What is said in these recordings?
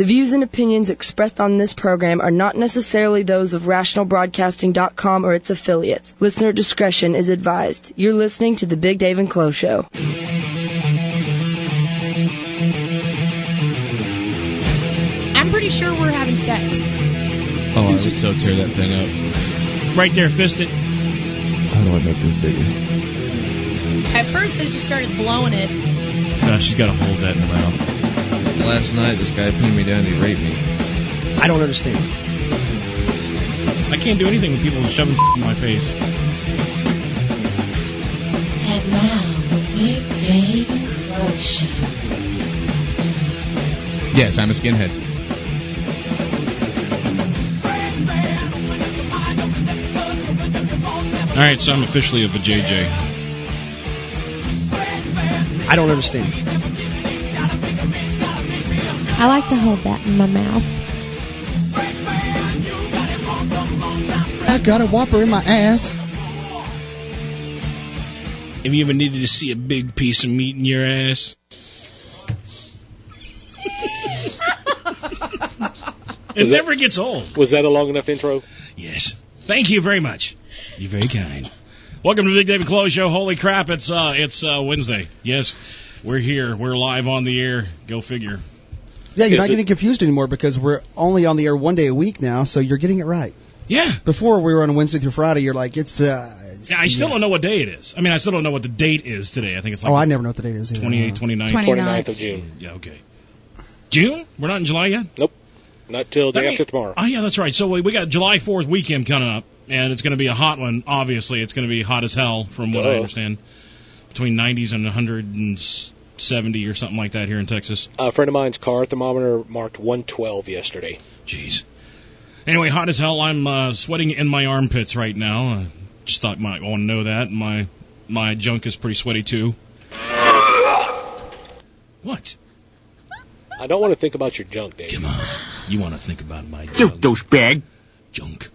The views and opinions expressed on this program are not necessarily those of RationalBroadcasting.com or its affiliates. Listener discretion is advised. You're listening to The Big Dave and Clo Show. I'm pretty sure we're having sex. Oh, I would so tear that thing up. Right there, fist it. How do I make this bigger? At first, I just started blowing it. No, she's got to hold that in her mouth. Last night, this guy pinned me down. And he raped me. I don't understand. I can't do anything with people shoving in my face. And now, the Big Dave and Clo Show. Yes, I'm a skinhead. All right, so I'm officially a vajayjay. I don't understand. I like to hold that in my mouth. I got a whopper in my ass. Have you ever needed to see a big piece of meat in your ass? it Was that- never gets old. Was that a long enough intro? Yes. Thank you very much. You're very kind. Welcome to the Big David Clo Show. Holy crap, it's uh it's uh Wednesday. Yes. We're here. We're live on the air. Go figure. Yeah, you're Is not it- getting confused anymore because we're only on the air one day a week now, so you're getting it right. Yeah. Before we were on Wednesday through Friday, you're like, it's. uh Yeah, I still don't know what day it is. I mean, I still don't know what the date is today. I think it's like Oh, I never know what the date is. either. 28, 29. 29th of June. Yeah, okay. June? We're not in July yet? Nope. Not till day That mean- after tomorrow. Oh, yeah, that's right. So we, we got July 4th weekend coming up, and it's going to be a hot one, obviously. It's going to be hot as hell, from what I understand. Between 90s and 100 and 170 or something like that here in Texas. A friend of mine's car thermometer marked 112 yesterday. Jeez. Anyway, hot as hell. I'm uh, sweating in my armpits right now. I just thought you might want to know that. My my junk is pretty sweaty too. What? I don't want to think about your junk, Dave. Come on. You want to think about my junk. You junk? douchebag. junk.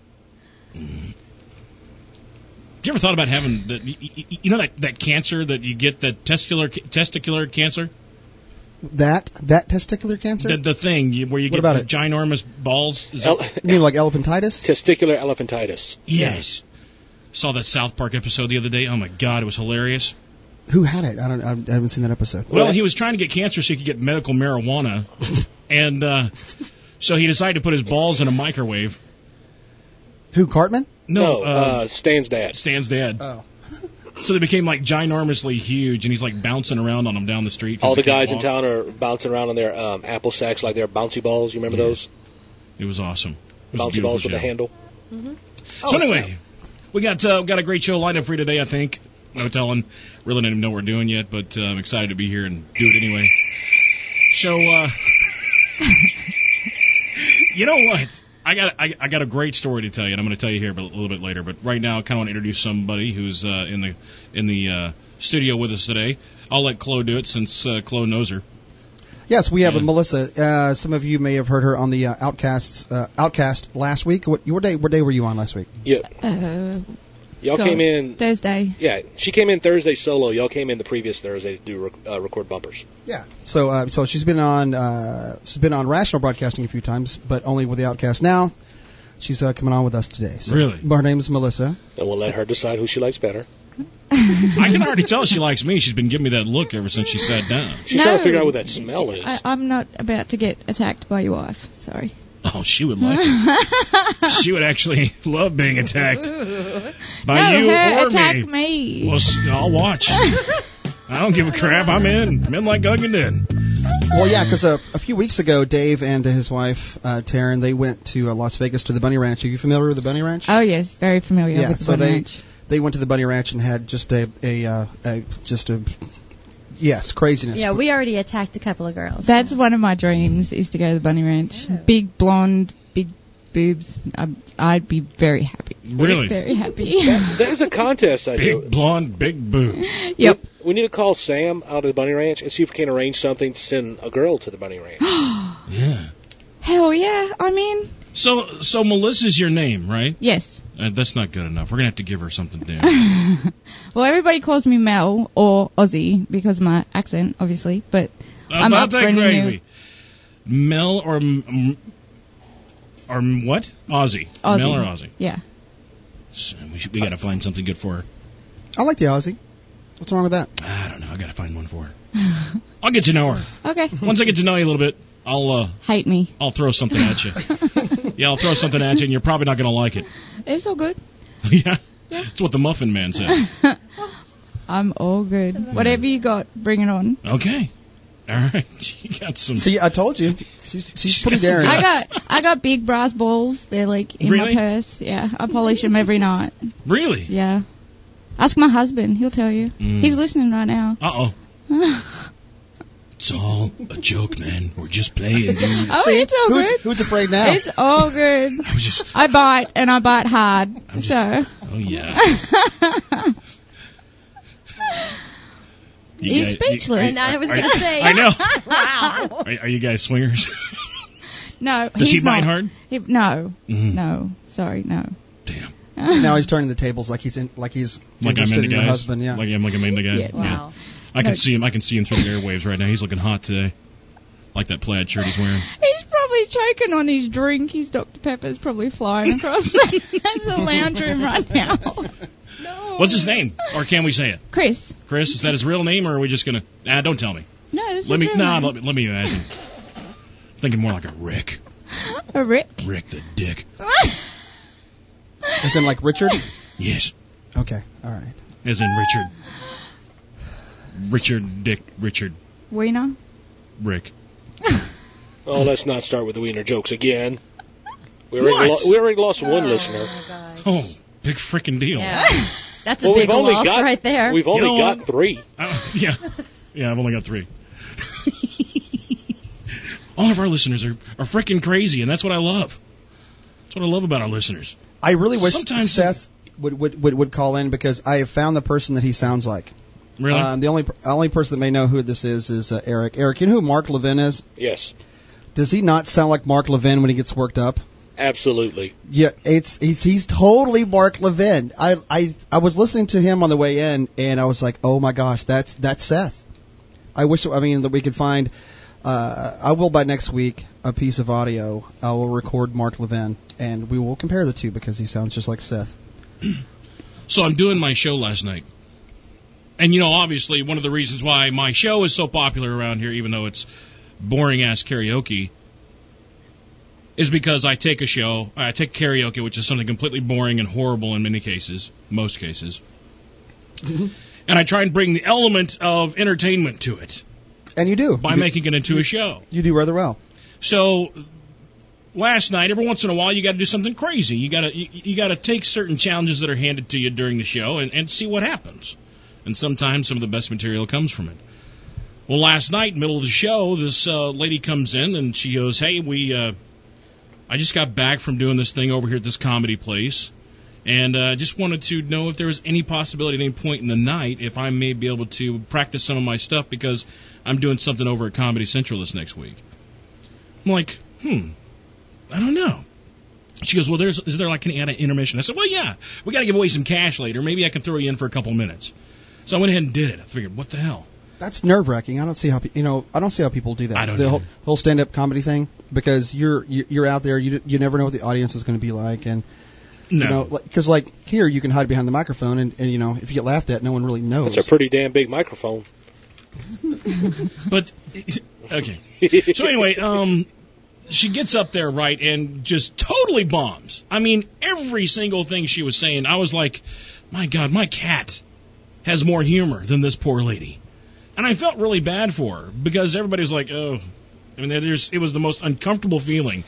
Mm. You ever thought about having the, you, you- you know that, that cancer that you get, that testicular testicular cancer, That that testicular cancer? the, the thing you, where you What get about the it? ginormous balls? Is El- that, you mean like elephantitis? testicular elephantitis. yes. Saw that South Park episode the other day. Oh my god, it was hilarious. Who had it? I don't. I haven't seen that episode. Well, he was trying to get cancer so he could get medical marijuana, and uh, so he decided to put his balls in a microwave. Who Cartman? No, No, uh, uh, Stan's dad. Stan's dad. Oh. So they became like ginormously huge, and he's like bouncing around on them down the street. All the guys can't in town are bouncing around on their um, apple sacks like they're bouncy balls. You remember Yeah. those? It was awesome. It was a Bouncy beautiful balls with show. a handle. So anyway, we got uh, got a great show lined up for you today. I think no telling. Really don't even know what we're doing yet, but uh, I'm excited to be here and do it anyway. So, uh, you know what? I got I, I got a great story to tell you, and I'm going to tell you here but a little bit later. But right now, I kind of want to introduce somebody who's uh, in the in the uh, studio with us today. I'll let Clo do it since uh, Clo knows her. Yes, we have Yeah. a Melissa. Uh, some of you may have heard her on the uh, Outcasts uh, Outcast last week. What, what day? What day were you on last week? Yeah, Uh, y'all Go. came in. Thursday. Yeah, she came in Thursday solo. Y'all came in the previous Thursday to do rec- uh, record bumpers. Yeah. So, uh, so she's been on. Uh, she's been on Rational Broadcasting a few times, but only with the Outcast now. She's uh, coming on with us today. So, Really? Her name's Melissa. And we'll let her decide who she likes better. I can already tell she likes me. She's been giving me that look ever since she sat down. She's No. trying to figure out what that smell is. I, I'm not about to get attacked by your wife. Sorry. Oh, she would like it. she would actually love being attacked by no, you her or attack me. me. Well, s- I'll watch. I don't give a crap. I'm in. Men like Doug and Den. Well, yeah, because uh, a few weeks ago, Dave and his wife uh, Taryn they went to uh, Las Vegas to the Bunny Ranch. Are you familiar with the Bunny Ranch? oh yes, very familiar Yeah, with the so Bunny they- Ranch. They went to the Bunny Ranch and had just a a, uh, a just a yes craziness. Yeah, we already attacked a couple of girls. That's one of my dreams is to go to the Bunny Ranch. Big blonde, big boobs. I'm, I'd be very happy. Really? Very happy. There's a contest I Big do. blonde, big boobs. yep. We need to call Sam out of the Bunny Ranch and see if we can arrange something to send a girl to the Bunny Ranch. Yeah. Hell yeah. I mean. So, so Melissa's your name, right? Yes. Uh, that's not good enough. We're gonna have to give her something down. Well, everybody calls me Mel or Aussie because of my accent, obviously. But I'm About up for that any gravy. new. Mel or m- or what? Aussie. Aussie. Mel or Aussie? Yeah. So we, should, we got to find something good for her. I like the Aussie. What's wrong with that? I don't know. I got to find one for her. I'll get to know her. Okay. Once I get to know you a little bit, I'll uh, Hate me. I'll throw something at you. yeah, I'll throw something at you, and you're probably not going to like it. It's all good. yeah, that's what the Muffin Man said. I'm all good. Whatever you got, bring it on. Okay. All right. You got some. See, I told you. She's she's She's pretty daring. I got I got big brass balls. They're like in Really? my purse. Yeah, I polish them every night. Really? Yeah. Ask my husband. He'll tell you. Mm. He's listening right now. Uh oh. It's all a joke, man. We're just playing, dude. Oh, See, it's all who's, good. who's afraid now? It's all good. I was just. I bite and I bite hard. So Oh yeah. You He's guys- you- speechless. are- And I was going to say. I know. wow. Are, are you guys swingers? no, Does he's he bite not. hard? He, no, Mhm. no. Sorry, no. Damn. now he's turning the tables like he's in, like he's Like I'm interested into in your guys. husband. Yeah. Like I'm like I'm into guys. Yeah. Wow. I can No. see him. I can see him through the airwaves right now. He's looking hot today. Like that plaid shirt he's wearing. He's probably choking on his drink. His Dr Pepper's probably flying across the, the lounge room right now. No. What's his name? Or can we say it? Chris. Chris, is that his real name, or are we just gonna? Ah, don't tell me. No, this Let is me. real Nah, name. let me. Let me imagine. Thinking more like a Rick. A Rick. Rick the Dick. As in like Richard. Yes. Okay. All right. As in Richard. Richard Dick Richard Wiener. Rick. Oh, let's not start with the wiener jokes again. We already, What? lo- we already lost one listener. Oh. Oh, big freaking deal. Yeah. That's a Well, big we've only loss got right there. We've only You know got what? three. Uh, yeah. Yeah, I've only got three. All of our listeners are, are freaking crazy, and that's what I love. That's what I love about our listeners. I really wish Sometimes- Seth would, would would would call in because I have found the person that he sounds like. Really? Um, the only only person that may know who this is is uh, Eric. Eric, you know who Mark Levin is? Yes, Does he not sound like Mark Levin when he gets worked up? absolutely. Yeah, it's he's he's totally Mark Levin. I I I was listening to him on the way in, and I was like, oh my gosh, that's that's Seth. I wish I mean that we could find. Uh, I will by next week a piece of audio. I will record Mark Levin, and we will compare the two because he sounds just like Seth. So I'm doing my show last night. And you know, obviously, one of the reasons why my show is so popular around here, even though it's boring ass karaoke, is because I take a show, I take karaoke, which is something completely boring and horrible in many cases, most cases, and I try and bring the element of entertainment to it And you do by you, do- making it into a show. you do rather well. So last night, every once in a while, you got to do something crazy. You got to you, you got to take certain challenges that are handed to you during the show and, and see what happens. And sometimes some of the best material comes from it. Well, last night, middle of the show, this uh, lady comes in and she goes, "Hey, we uh, I just got back from doing this thing over here at this comedy place." And uh, just wanted to know if there was any possibility at any point in the night if I may be able to practice some of my stuff because I'm doing something over at Comedy Central this next week. I'm like, hmm, I don't know. She goes, well, there's is there like any of intermission? I said, well, yeah, we got to give away some cash later. Maybe I can throw you in for a couple minutes. So I went ahead and did it. I figured, what the hell? That's nerve wracking. I don't see how pe- you know. I don't see how people do that. I don't the whole, either. whole stand up comedy thing because you're you- you're out there. You you never know what the audience is going to be like, and No, you know because like here you can hide behind the microphone, and, and you know if you get laughed at, no one really knows. It's a pretty damn big microphone. but okay. So anyway, um, she gets up there right and just totally bombs. I mean, every single thing she was saying, I was like, my God, my cat has more humor than this poor lady, and I felt really bad for her because everybody was like, oh, I mean, there's it was the most uncomfortable feeling.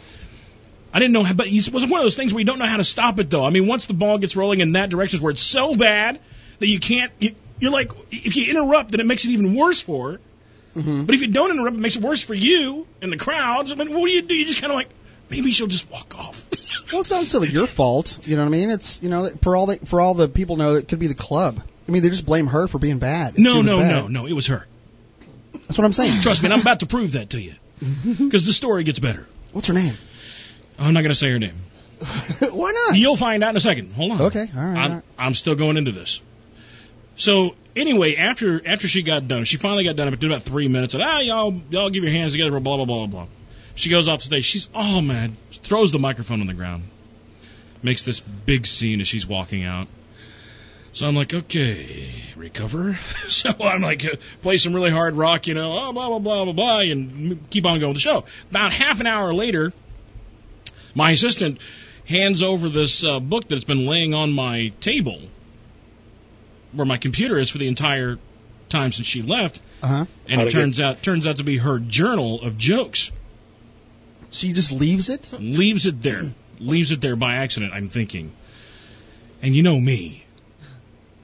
I didn't know, how, but it was one of those things where you don't know how to stop it though. I mean, once the ball gets rolling in that direction, where it's so bad that you can't, you, you're like, if you interrupt, then it makes it even worse for her. Mhm. But if you don't interrupt, it makes it worse for you and the crowds. I mean, what do you do? You just kind of like, maybe she'll just walk off. Well, it's not necessarily your fault. You know what I mean? It's you know for all the for all the people know it could be the club. I mean, they just blame her for being bad. No, no, bad. no, no. It was her. That's what I'm saying. Trust me, I'm about to prove that to you. Because the story gets better. What's her name? I'm not going to say her name. Why not? You'll find out in a second. Hold on. Okay, all right. I'm, right. I'm still going into this. So anyway, after after she got done, she finally got done. It did about three minutes. And ah, y'all y'all give your hands together. Blah blah blah blah blah. She goes off the stage. She's all mad. Throws the microphone on the ground. Makes this big scene as she's walking out. So I'm like, okay, recover. So I'm like, uh, play some really hard rock, you know, oh, blah, blah, blah, blah, blah, and keep on going with the show. About half an hour later, my assistant hands over this uh, book that's been laying on my table where my computer is for the entire time since she left. Uh huh. And How'd it it get- turns out turns out to be her journal of jokes. She just leaves it. Leaves it there. Leaves it there by accident, I'm thinking. And you know me.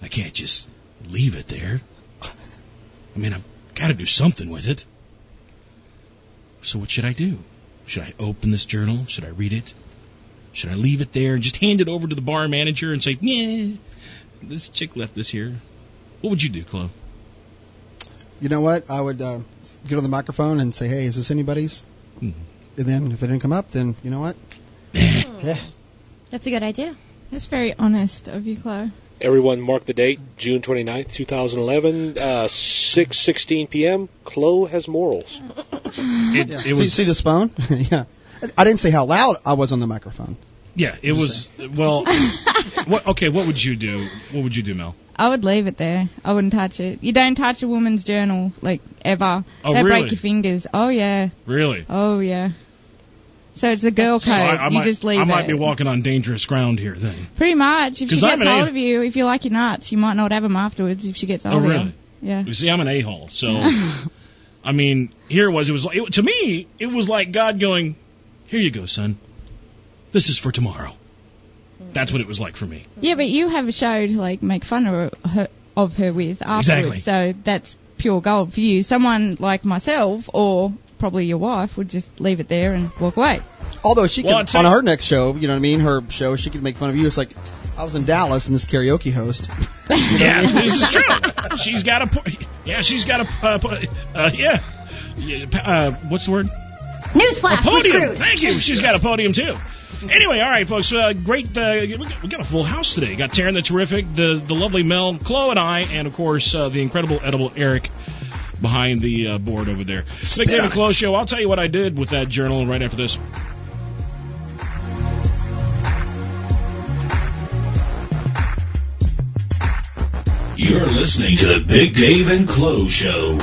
I can't just leave it there. I mean, I've got to do something with it. So what should I do? Should I open this journal? Should I read it? Should I leave it there and just hand it over to the bar manager and say, yeah, this chick left this here? What would you do, Clo? You know what? I would uh, get on the microphone and say, "Hey, is this anybody's?" Mhm. And then if they didn't come up, then you know what? yeah. That's a good idea. That's very honest of you, Clo. Everyone mark the date, June 29th, 2011, uh, 6:16 p.m. Clo has morals. It, yeah. it see, was see this phone? yeah. I didn't say how loud I was on the microphone. Yeah, it was. Well, what? Okay, what would you do? What would you do, Mel? I would leave it there. I wouldn't touch it. You don't touch a woman's journal, like, ever. Oh, they really? break your fingers. Oh, yeah. Really? Oh, yeah. So it's a girl code. So I, I you might, just leave I might it. be walking on dangerous ground here then. Pretty much. If she gets hold a- of you, if you like your nuts, you might not have them afterwards if she gets Oh, hold of really? you. Yeah. You see, I'm an a-hole, so I mean, here it was. It was it, to me, it was like God going, "Here you go, son. This is for tomorrow." That's what it was like for me. Yeah, but you have a show to like make fun of her, of her with afterwards, Exactly. so that's pure gold for you. Someone like myself or probably your wife would just leave it there and walk away. Although she Well, I'd could, on her next show, you know what I mean? Her show, she could make fun of you. It's like, I was in Dallas and this karaoke host. Yeah, this is true. She's got a. po- Yeah, she's got a. Uh, po- uh, yeah. yeah. Uh, what's the word? A Newsflash, we're podium. Thank you. She's got a podium too. Anyway, all right, folks. Uh, great. Uh, we, got, we got a full house today. Got Taryn the terrific, the the lovely Mel, Clo, and I, and of course uh, the incredible edible Eric behind the uh, board over there. Big David Clo show. I'll tell you what I did with that journal right after this. You're listening to the Big Dave and Clo Show.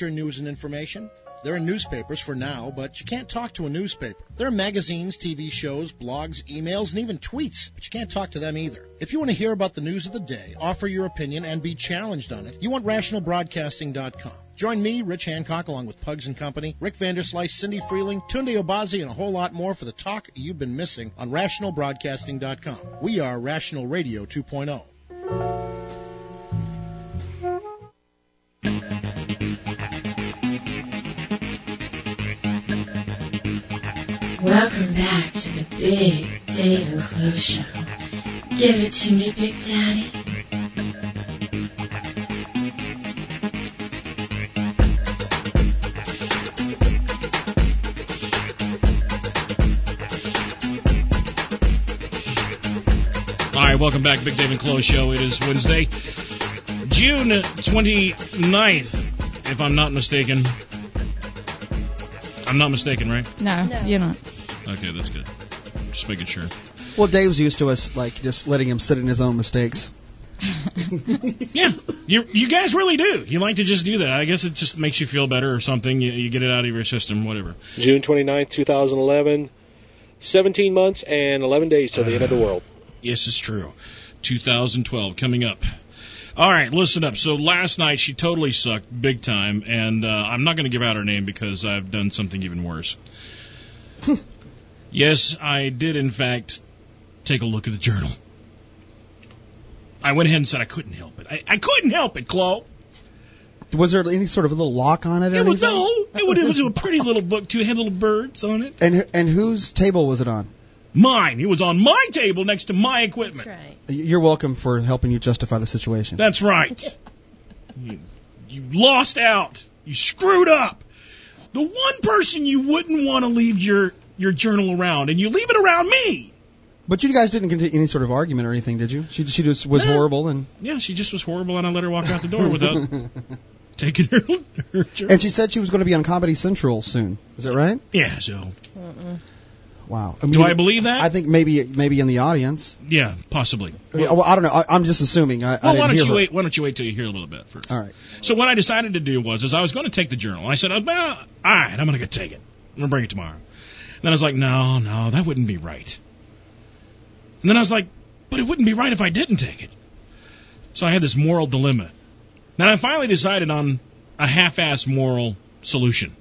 Your news and information? There are newspapers for now, but you can't talk to a newspaper. There are magazines, TV shows, blogs, emails, and even tweets, but you can't talk to them either. If you want to hear about the news of the day, offer your opinion, and be challenged on it, you want rationalbroadcasting.com. Join me, Rich Hancock, along with Pugs and Company, Rick Vanderslice, Cindy Freeling, Tunde Obazi, and a whole lot more for the talk you've been missing on rationalbroadcasting.com. We are Rational Radio oh. 2.0. Welcome back to the Big Dave and Clo Show. Give it to me, Big Daddy. All right, welcome back, Big Dave and Clo Show. It is Wednesday, June 29th, if I'm not mistaken. I'm not mistaken, right? No, you're not. Okay, that's good. Just making sure. Well, Dave's used to us, like, just letting him sit in his own mistakes. Yeah, you you guys really do. You like to just do that. I guess it just makes you feel better or something. You, you get it out of your system, whatever. June 29th, 2011, 17 months and 11 days till the end of the world. Yes, it's true. 2012 coming up. All right, listen up. So last night she totally sucked big time, and uh, I'm not going to give out her name because I've done something even worse. yes, I did in fact take a look at the journal. I went ahead and said I couldn't help it. I, I couldn't help it, Clo. Was there any sort of a little lock on it or It was anything? no, it was, it was a pretty little book too. It had little birds on it. And and whose table was it on? Mine. It was on my table next to my equipment. right. You're welcome for helping you justify the situation. That's right. You, you lost out. You screwed up. The one person you wouldn't want to leave your your journal around, and you leave it around me. But you guys didn't continue any sort of argument or anything, did you? She she just was No. horrible and Yeah, she just was horrible, and I let her walk out the door without taking her. her journal. and she said she was going to be on Comedy Central soon. Is that right? yeah, so Wow. do I believe that? I think maybe maybe in the audience. yeah, possibly. Yeah, well, I don't know. I, I'm just assuming. I, I Well, didn't why don't you her. wait? Why don't you wait till you hear a little bit first? All right. So what I decided to do was, is I was going to take the journal. I said, oh, well, all right, I'm going to go take it. I'm going to bring it tomorrow. And then I was like, no, no, that wouldn't be right. And then I was like, but it wouldn't be right if I didn't take it. So I had this moral dilemma. Then I finally decided on a half-ass moral solution.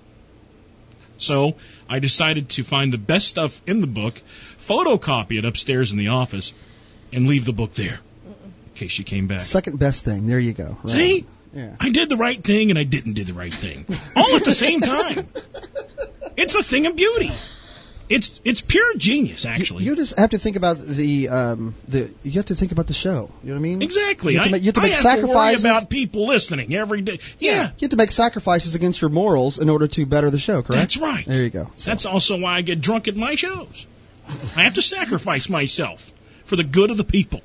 So I decided to find the best stuff in the book, photocopy it upstairs in the office, and leave the book there in case she came back. Second best thing. There you go. Right. See? Yeah. I did the right thing and I didn't do the right thing. All at the same time. It's a thing of beauty. It's it's pure genius, actually. You just have to think about the um the you have to think about the show. You know what I mean? exactly. You have to make, you have to I make have to worry sacrifices. about people listening every day. Yeah, You have to make sacrifices against your morals in order to better the show. Correct. that's right. There you go. So, That's also why I get drunk at my shows. I have to sacrifice myself for the good of the people.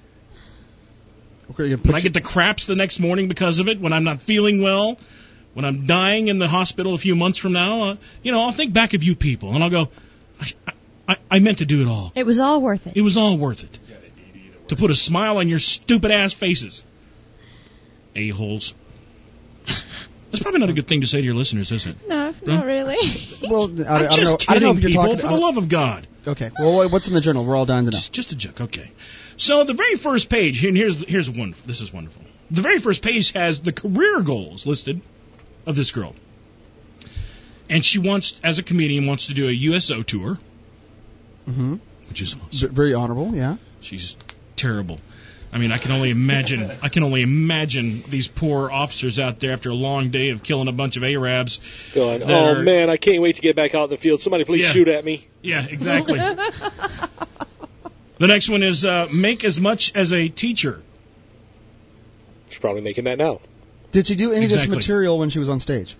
we're When I get the craps the next morning because of it, when I'm not feeling well, when I'm dying in the hospital a few months from now, uh, you know, I'll think back of you people and I'll go, I, I, I meant to do it all. It was all worth it. It was all worth it. To put a smile on your stupid ass faces. A-holes. That's probably not a good thing to say to your listeners, is it? No, Huh? not really. well, I, I I'm don't know. just I don't know kidding, if you're people, talking. for the love of God. Okay. Well, what's in the journal? We're all dying to know. Just, just a joke, okay. So the very first page, and here's here's one. This is wonderful. The very first page has the career goals listed of this girl, and she wants, as a comedian, wants to do a USO tour, Mm-hmm. which is awesome. Very honorable. Yeah. She's terrible. I mean, I can only imagine. I can only imagine these poor officers out there after a long day of killing a bunch of Arabs. Going, oh are- man, I can't wait to get back out in the field. Somebody please Yeah. shoot at me. Yeah, exactly. the next one is uh, make as much as a teacher. She's probably making that now. Did she do any of this material when she was on stage?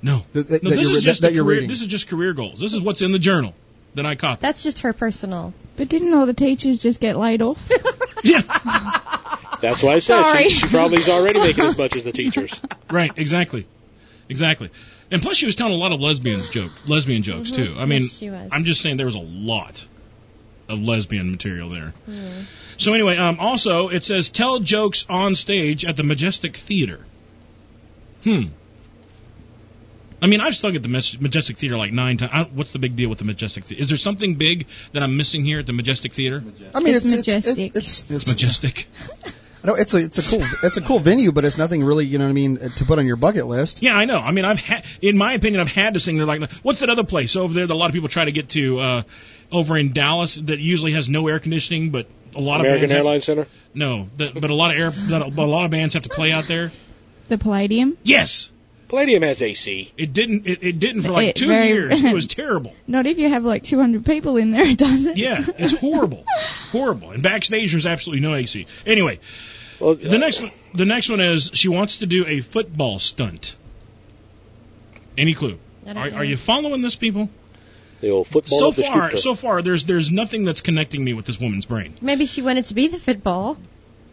No, That, that, no, this you're, is just that career. reading. This is just career goals. This is what's in the journal that I copied. That's just her personal. But didn't all the teachers just get laid off? Yeah, That's why I said Sorry. she, she probably is already making as much as the teachers. right. Exactly, exactly. And plus, she was telling a lot of lesbians joke, lesbian jokes too. I mean, Yes, she was. I'm just saying there was a lot of lesbian material there. So anyway, um, also it says tell jokes on stage at the Majestic Theater. Hmm. I mean, I've sung at the Majestic Theater like nine times. What's the big deal with the Majestic Theater? Is there something big that I'm missing here at the Majestic Theater? I mean, It's it's, it's, majestic. it's, it's, It's majestic. no, it's a it's a cool it's a cool venue, but it's nothing really you know what I mean to put on your bucket list. Yeah, I know. I mean, I've had, in my opinion, I've had to sing there. Like, what's that other place over there that a lot of people try to get to uh, over in Dallas that usually has no air conditioning, but a lot American of bands have- Airlines Center. no, that, but a lot of air, that, a lot of bands have to play out there. the Palladium? Yes, Palladium has AC. it didn't. It, it didn't for like It two very- years. It was terrible. Not if you have like 200 people in there, it doesn't. Yeah, it's horrible, horrible. And backstage there's absolutely no AC. Anyway, Well, the next one, the next one is she wants to do a football stunt. Any clue? Are, are you following this, people? the old football so the far, street. so far, there's there's nothing that's connecting me with this woman's brain. Maybe she wanted to be the football.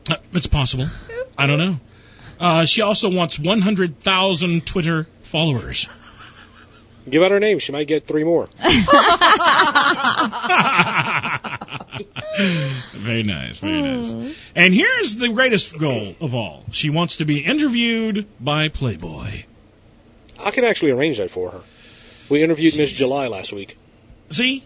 Uh, it's possible. I don't know. Uh, she also wants 100,000 Twitter followers. Give out her name. She might get three more. very nice, very nice. And here's the greatest goal of all. She wants to be interviewed by Playboy. I can actually arrange that for her. We interviewed Miss July last week. See?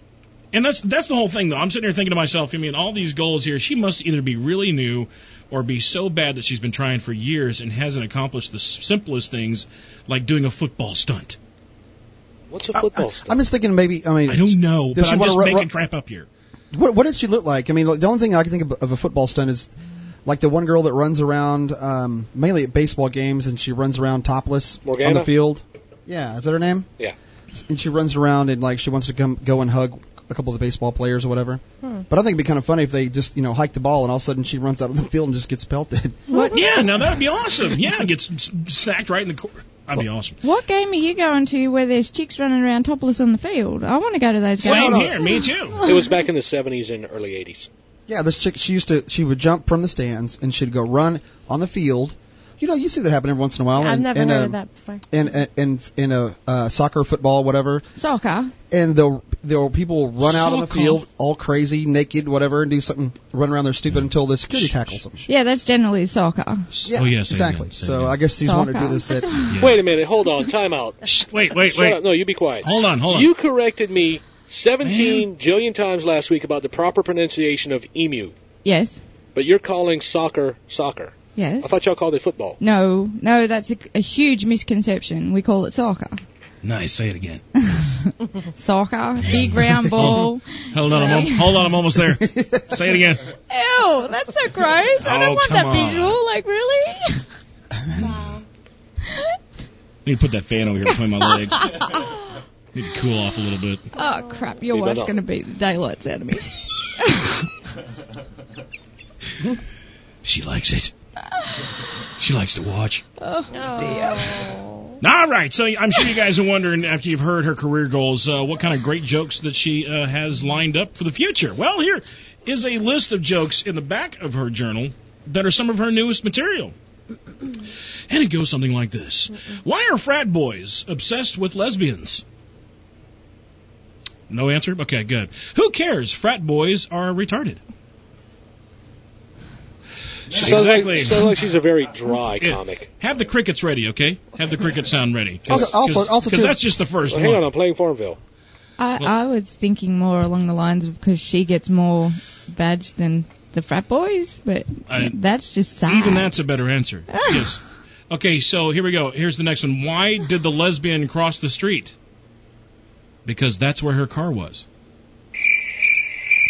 And that's that's the whole thing though. I'm sitting here thinking to myself, I mean, all these goals here, she must either be really new or be so bad that she's been trying for years and hasn't accomplished the simplest things like doing a football stunt. What's a football stunt? I'm just thinking maybe I mean I don't know, Does but she I'm wanna just ru- making ru- crap up here. What, what did she look like? I mean, the only thing I can think of, of a football stunt is like the one girl that runs around, um, mainly at baseball games, and she runs around topless on the field. Yeah, is that her name? Yeah. And she runs around and like she wants to come go and hug a couple of the baseball players or whatever. Hmm. But I think it'd be kind of funny if they just you know hike the ball and all of a sudden she runs out of the field and just gets pelted. What Yeah, now that'd be awesome. Yeah, gets s- sacked right in the corner. That'd be awesome. what game are you going to where there's chicks running around topless on the field? I want to go to those games. Same here, me too. It was back in the 70s and early 80s. Yeah, this chick she used to she would jump from the stands and she'd go run on the field. You know, you see that happen every once in a while. I've in, never in heard a, of that before. In in in a uh, soccer, football, whatever, Soccer. and they'll they'll people run out on the field all crazy, naked, whatever, and do something, run around there stupid until the security tackles them. Yeah, that's generally soccer. Yeah, oh yes, exactly. So I guess he's wanting to do this at Yeah. Wait a minute. Hold on. Time out. Wait, wait, Shut wait. up. No, you be quiet. Hold on, hold on. You corrected me 17 jillion times last week about the proper pronunciation of emu, Yes. but you're calling soccer soccer. Yes. I thought y'all called it football. No, no, that's a, a huge misconception. We call it soccer. Nice. Say it again. Soccer, big round ball. Hold on, I'm, al- hold on, I'm almost there. Say it again. Ew, that's so gross. I Oh, don't want come that on. visual. Like, really? Need to put that fan over here between my legs. Need to cool off a little bit. Oh, crap. Your Leave wife's up. going to beat the daylights out of me. She likes it. She likes to watch. Oh, dear. All right, so I'm sure you guys are wondering after you've heard her career goals, uh, what kind of great jokes that she uh, has lined up for the future. Well, here is a list of jokes in the back of her journal that are some of her newest material. And it goes something like this Why are frat boys obsessed with lesbians? No answer? Okay, good. Who cares? Frat boys are retarded. She sounds like, Exactly. sounds like she's a very dry Yeah. comic. Have the crickets ready, okay? Have the cricket sound ready. Okay, also- also, because that's just the first Well, hang on, I'm playing Farmville. I, Well- I was thinking more along the lines of because she gets more badge than the frat boys, but I- that's just sad. Even that's a better answer. yes. Okay, so here we go. Here's the next one. Why did the lesbian cross the street? Because that's where her car was.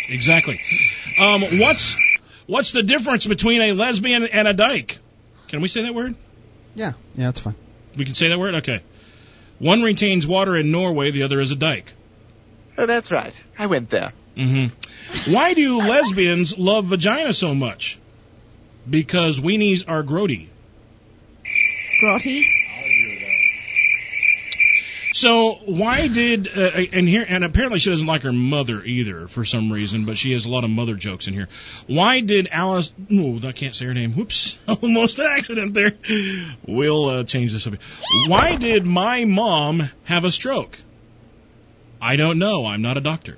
Exactly. Um, what's what's the difference between a lesbian and a dyke? Can we say that word? yeah, yeah, that's fine. We can say that word. Okay. One retains water in Norway. The other is a dike. Oh, that's right. I went there. hmm Why do lesbians love vagina so much? Because weenies are grody. Grotty. So why did uh, and here and apparently she doesn't like her mother either for some reason, but she has a lot of mother jokes in here. Why did Alice? No, I can't say her name. Whoops, almost an accident there. We'll uh, change this up. Why did my mom have a stroke? I don't know. I'm not a doctor.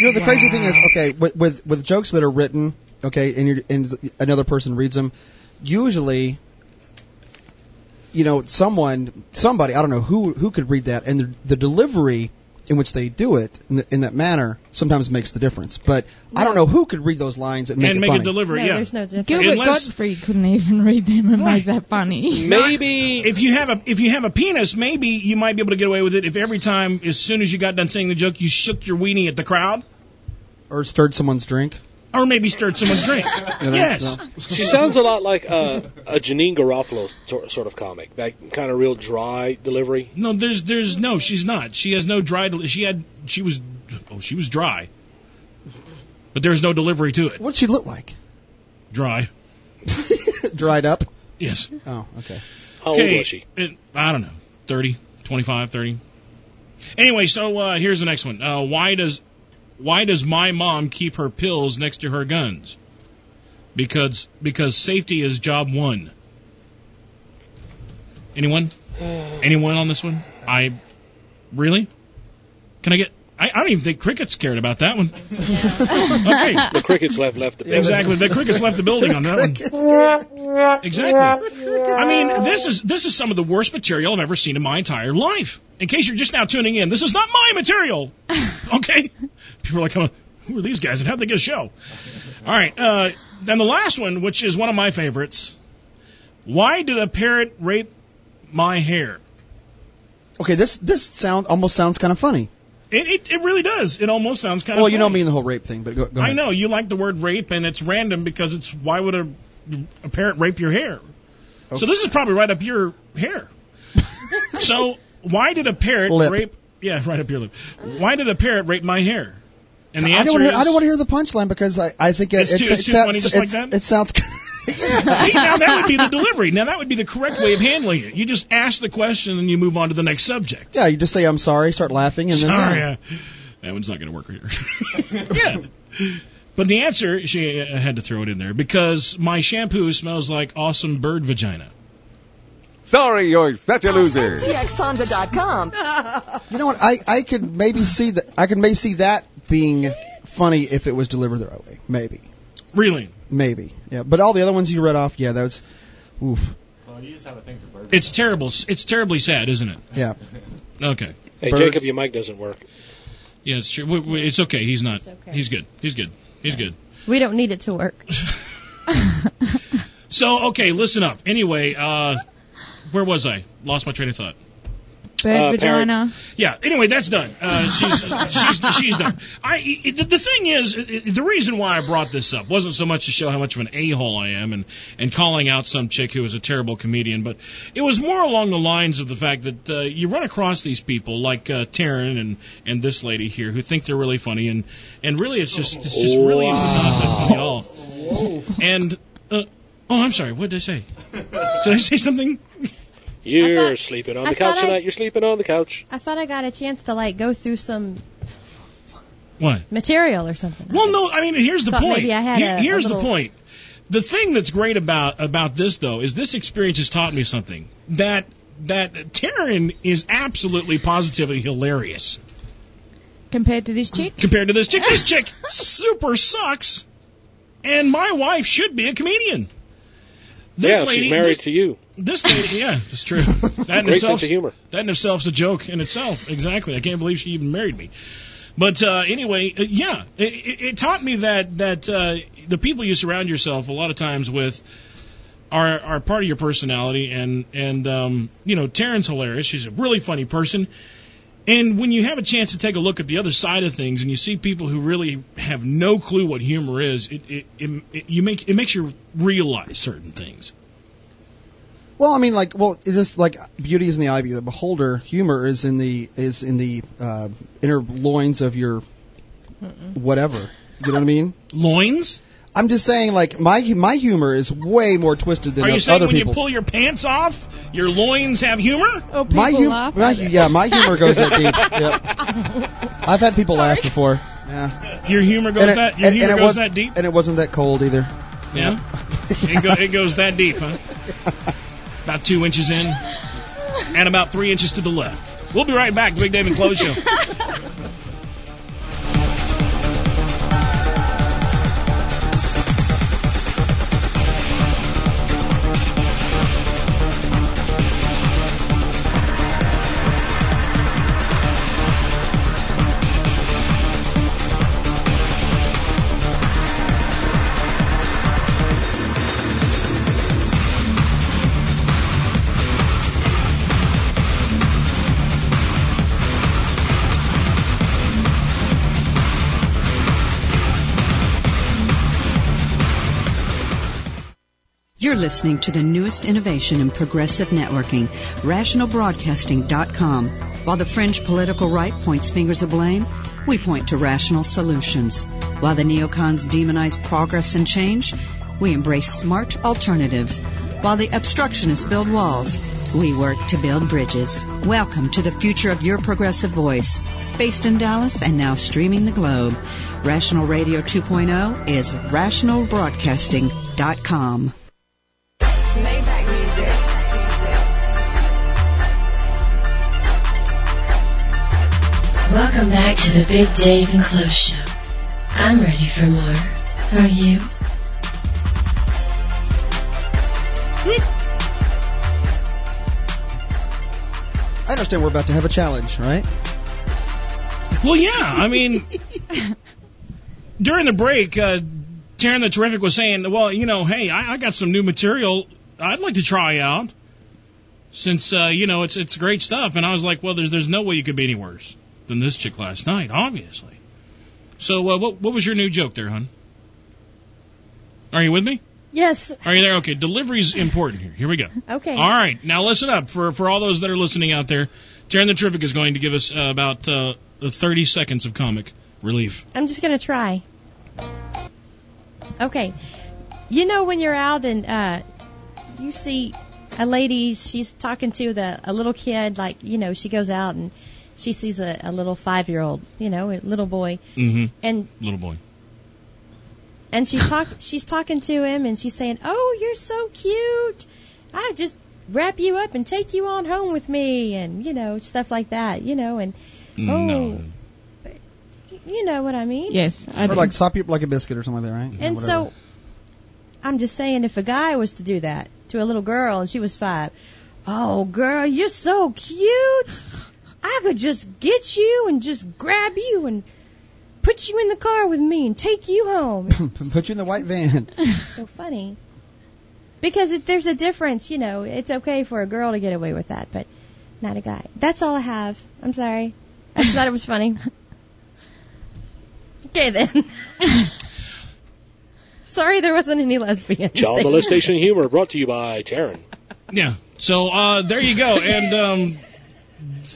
You know, the crazy thing is, okay, with, with with jokes that are written, okay, and, and another person reads them, usually, you know, someone, somebody, I don't know who who could read that, and the, the delivery in which they do it in, the, in that manner sometimes makes the difference. But I don't know who could read those lines and make and it make funny. it deliver. No, yeah. there's no difference. Gilbert Unless- Gottfried couldn't even read them and make that funny. Maybe If you have a if you have a penis, maybe you might be able to get away with it if every time, as soon as you got done saying the joke, you shook your weenie at the crowd, or stirred someone's drink. Or maybe stirred someone's drink. Yes. she sounds a lot like uh, a Janeane Garofalo sort of comic. That kind of real dry delivery. No, there's there's no. She's not. She has no dry. Del- she had. She was. Oh, she was dry. But there's no delivery to it. What'd she look like? Dry. Dried up. Yes. Oh, okay. How old Okay, was she? it- I don't know. 30, 25, 30. Anyway, so uh, here's the next one. Uh, why does why does my mom keep her pills next to her guns? Because because safety is job one. Anyone? Anyone on this one? I really? Can I get? I, I don't even think crickets cared about that one. okay, The crickets left left the building. exactly. The crickets left the building on that one. Exactly. I mean, this is this is some of the worst material I've ever seen in my entire life. In case you're just now tuning in, this is not my material. Okay? People are like, "Oh, who are these guys and how'd they get a show? All right. Uh, then the last one, which is one of my favorites. Why did a parrot rape my hair? Okay, this this sound almost sounds kind of funny. It, it, it really does. It almost sounds kind of. Well, you know funny. me and the whole rape thing, but go, go I know you like the word rape, and it's random because it's why would a, a parrot rape your hair? So this is probably right up your hair. so why did a parrot Lip. rape Yeah, right up your lip. Why did a parrot rape my hair? And the I don't want to is hear, I don't want to hear the punchline because I, I think it, It's too- it's too sounds- funny just like that? It sounds. See, now that would be the delivery. Now that would be the correct way of handling it. You just ask the question and you move on to the next subject. yeah, you just say I'm sorry, start laughing, and then Sorry, uh, that one's not going to work here. yeah. But the answer, she uh, had to throw it in there because my shampoo smells like awesome bird vagina. Sorry, you're such a loser. TXHonda.com. You know what? I I could maybe see that. I could maybe see that being funny if it was delivered the right way. Maybe. Really? Maybe. Yeah. But all the other ones you read off, yeah, that was. Oof. Well, you just have a thing for birds. It's terrible. It's terribly sad, isn't it? Yeah. Okay. Hey, Birds. Jacob, your mic doesn't work. Yeah, it's true. W- w- It's okay. He's not. He's good. He's good. He's good. We don't need it to work. So, okay, listen up. Anyway, uh, where was I? Lost my train of thought. Bird Uh, vagina. Yeah. Anyway, that's done. Uh, she's she's she's done. I it, the, the thing is, it, the reason why I brought this up wasn't so much to show how much of an a hole I am and and calling out some chick who was a terrible comedian, but it was more along the lines of the fact that uh, you run across these people like uh, Taryn and and this lady here who think they're really funny and and really it's just it's just really not that funny at all. And uh, oh, I'm sorry. What did I say? Did I say something? You're thought- sleeping on I the couch thought I- tonight. You're sleeping on the couch. I thought I got a chance to like go through some What? material or something. Well, no, I mean, here's the point. maybe I had Here- a- a here's the point. The thing that's great about about this though is this experience has taught me something that that Taryn is absolutely positively hilarious Compared to this chick. compared to this chick. This chick super sucks, and my wife should be a comedian. This yeah, lady, she's married this, to you. This lady, yeah, it's true. That in Great itself, sense of humor. that in itself's a joke in itself. Exactly. I can't believe she even married me. But uh, anyway, uh, yeah, it, it, it taught me that that uh, the people you surround yourself a lot of times with are are part of your personality, and and um, you know, Taryn's hilarious. She's a really funny person. And when you have a chance to take a look at the other side of things, and you see people who really have no clue what humor is, it, it, it, it you make it makes you realize certain things. Well, I mean, like, well, it is like beauty is in the eye of the beholder. Humor is in the is in the uh, inner loins of your whatever. You know what I mean? Loins? I'm just saying, like, my my humor is way more twisted than Are you other saying when people's. you pull your pants off, your loins have humor? Oh, people my, hum- laugh my at it. yeah, my humor goes that deep. Yep. I've had people laugh before. Yeah. Your humor goes And it- that your and- humor and it goes was- that deep. And it wasn't that cold either. Yeah, it, go, it goes that deep, huh? About two inches in, and about three inches to the left. We'll be right back. The Big Dave and Close Show. listening to the newest innovation in progressive networking, rationalbroadcasting.com. While the fringe political right points fingers of blame, we point to rational solutions. While the neocons demonize progress and change, we embrace smart alternatives. While the obstructionists build walls, we work to build bridges. Welcome to the future of your progressive voice. Based in Dallas and now streaming the globe, Rational Radio 2.0 is rationalbroadcasting.com. Welcome back to the Big Dave and Close Show. I'm ready for more. Are you? I understand we're about to have a challenge, right? Well, yeah. I mean, during the break, uh, Taryn the Terrific was saying, well, you know, hey, I, I got some new material I'd like to try out since, uh, you know, it's, it's great stuff. And I was like, well, there's, there's no way you could be any worse than this chick last night, obviously. So, uh, what, what was your new joke there, hon? Are you with me? Yes. Are you there? Okay, delivery's important here. Here we go. Okay. All right, now listen up for for all those that are listening out there. Taryn the Terrific is going to give us uh, about uh, 30 seconds of comic relief. I'm just gonna try. Okay. You know when you're out and uh, you see a lady, she's talking to the a little kid, like you know, she goes out and she sees a, a little five year old, you know, a little boy, Mm-hmm. and Little boy. and she's talk she's talking to him and she's saying, "Oh, you're so cute. I just wrap you up and take you on home with me and you know, stuff like that, you know, and oh, No. you know what I mean?" Yes, I Or do. like sop you up like a biscuit or something like that, right? And Whatever. so I'm just saying if a guy was to do that to a little girl and she was 5, "Oh, girl, you're so cute. I could just get you and just grab you and put you in the car with me and take you home." put you in the white van. so funny. Because it, there's a difference, you know. It's okay for a girl to get away with that, but not a guy. That's all I have. I'm sorry. I just thought it was funny. Okay then. sorry there wasn't any lesbian. Child molestation humor brought to you by Taryn. Yeah. So uh, there you go. And um,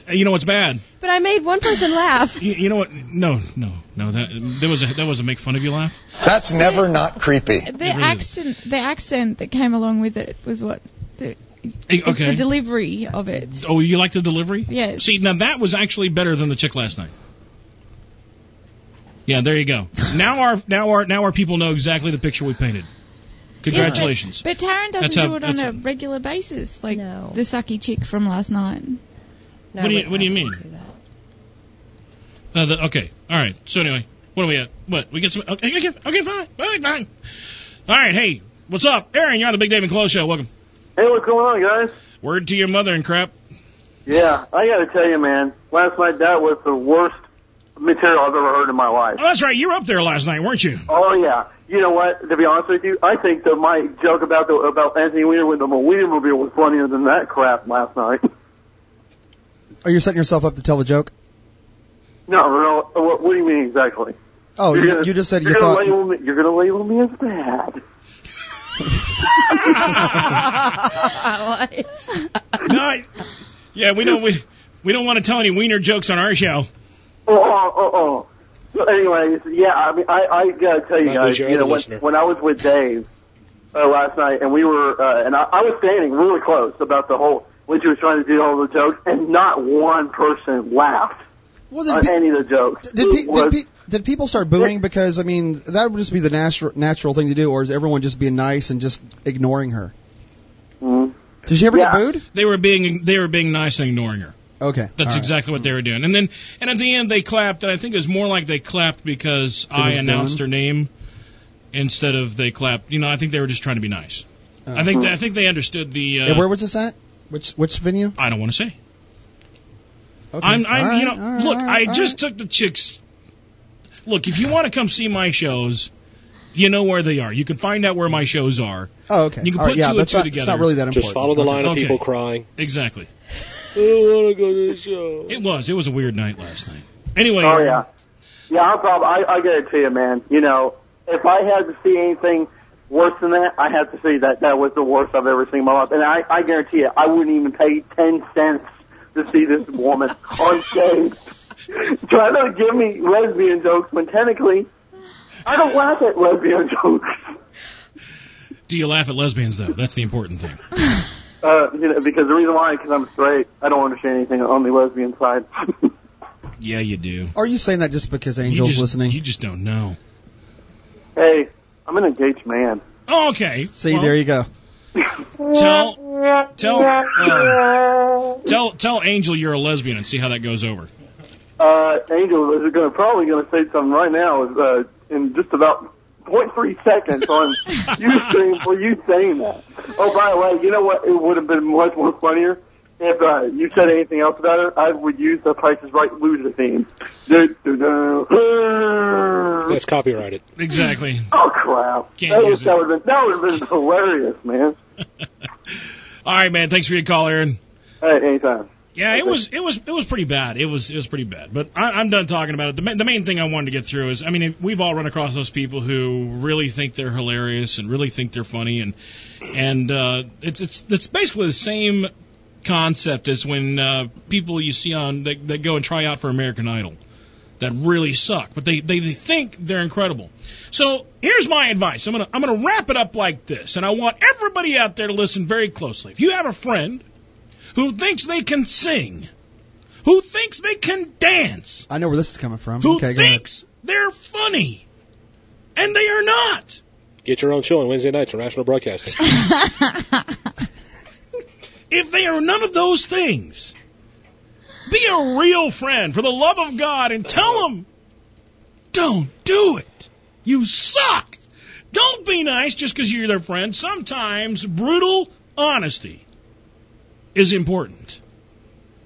you know what's bad? But I made one person laugh. You, you know what? No, no, no. That that was a that was a make fun of you laugh. That's never not creepy. the really is. accent, the accent that came along with it was what the, it's okay. the delivery of it. Oh, you like the delivery? Yes. See, now that was actually better than the chick last night. Yeah, there you go. Now our now our now our people know exactly the picture we painted. Congratulations. But Taryn doesn't how- do it on that's a regular basis, like No. the sucky chick from last night. No, what do you What do you mean? do. Uh, the, okay, all right. So anyway, what are we at? What we get some? Okay, okay, okay, fine, fine, fine. All right, hey, what's up, Aaron? You're on the Big Dave and Clo's Show. Welcome. Hey, what's going on, guys? Word to your mother and crap. Yeah, I got to tell you, man. Last night that was the worst material I've ever heard in my life. Oh, that's right. You were up there last night, weren't you? Oh yeah. You know what? To be honest with you, I think that my joke about the about Anthony Weiner with the Wienermobile was funnier than that crap last night. Are you setting yourself up to tell the joke? No, no. What, what do you mean exactly? Oh, You're you, gonna- you just said you you're gonna thought. label me, you're gonna label me as bad. no, I, yeah, we don't we we don't want to tell any wiener jokes on our show. Oh, oh, oh, oh. So anyways, yeah, I mean, I, I gotta tell you guys, you know, when, listener. when I was with Dave uh, last night, and we were, uh, and I, I was standing really close about the whole when she was trying to do all the jokes, and not one person laughed Well, on did, pe- any of the jokes. did, pe- was- did, pe- did people start booing because I mean that would just be the natural natural thing to do, or is everyone just being nice and just ignoring her? Mhm. Did she ever Yeah. get booed? They were being they were being nice and ignoring her. Okay, That's all right. exactly what they were doing. And then and at the end they clapped. And I think it was more like they clapped because I announced done? her name instead of they clapped. You know, I think they were just trying to be nice. Uh, I think I think they understood the. Uh, and where was this at? Which which venue? I don't want to say. Okay. I'm, I'm, All right, you know, all right, look, all right, I all just took the chicks. Look, if you want to come see my shows, you know where they are. You can find out where my shows are. Oh, okay. You can All put right, yeah, two and that's two not, together. It's not really that important. Just follow the line of Okay. people crying. Exactly. I don't want to go to the show. It was. It was a weird night last night. Anyway. Oh yeah, yeah. I'll probably. I, I get it to you, man. You know, if I had to see anything worse than that, I have to say that that was the worst I've ever seen in my life. And I, I guarantee you, I wouldn't even pay ten cents to see this woman on stage trying to give me lesbian jokes when technically I don't laugh at lesbian jokes. Do you laugh at lesbians though? That's the important thing. Uh, you know, because the reason why, because I'm straight, I don't understand anything on the lesbian side. Yeah, you do. Are you saying that just because You Angel's just, listening? You just don't know. hey, I'm an engaged man. Oh, okay. See, Well, there you go. Tell, tell, uh, tell, tell Angel you're a lesbian and see how that goes over. Uh, Angel is going to probably going to say something right now uh, in just about 0.3 seconds on you saying for you saying that. Oh, by the way, you know what? It would have been much more funnier if uh, you said anything else about it, I would use the Price is Right loser theme. That's copyrighted. Exactly. Oh crap! Can't that use it. that would have been that would have been hilarious, man. All right, man. Thanks for your call, Aaron. Hey, anytime. Yeah, it was it was it was pretty bad. It was it was pretty bad. But I, I'm done talking about it. The, ma- the main thing I wanted to get through is, I mean, we've all run across those people who really think they're hilarious and really think they're funny, and and uh, it's it's it's basically the same concept is when uh, people you see on that, that go and try out for American Idol that really suck, but they, they they think they're incredible. So here's my advice. I'm gonna I'm gonna wrap it up like this, and I want everybody out there to listen very closely. If you have a friend who thinks they can sing, who thinks they can dance, I know where this is coming from. who okay, thinks they're funny, and they are not. Get your own show on Wednesday nights on Rational Broadcasting. If they are none of those things, be a real friend for the love of God and tell them, don't do it. You suck. Don't be nice just because you're their friend. Sometimes brutal honesty is important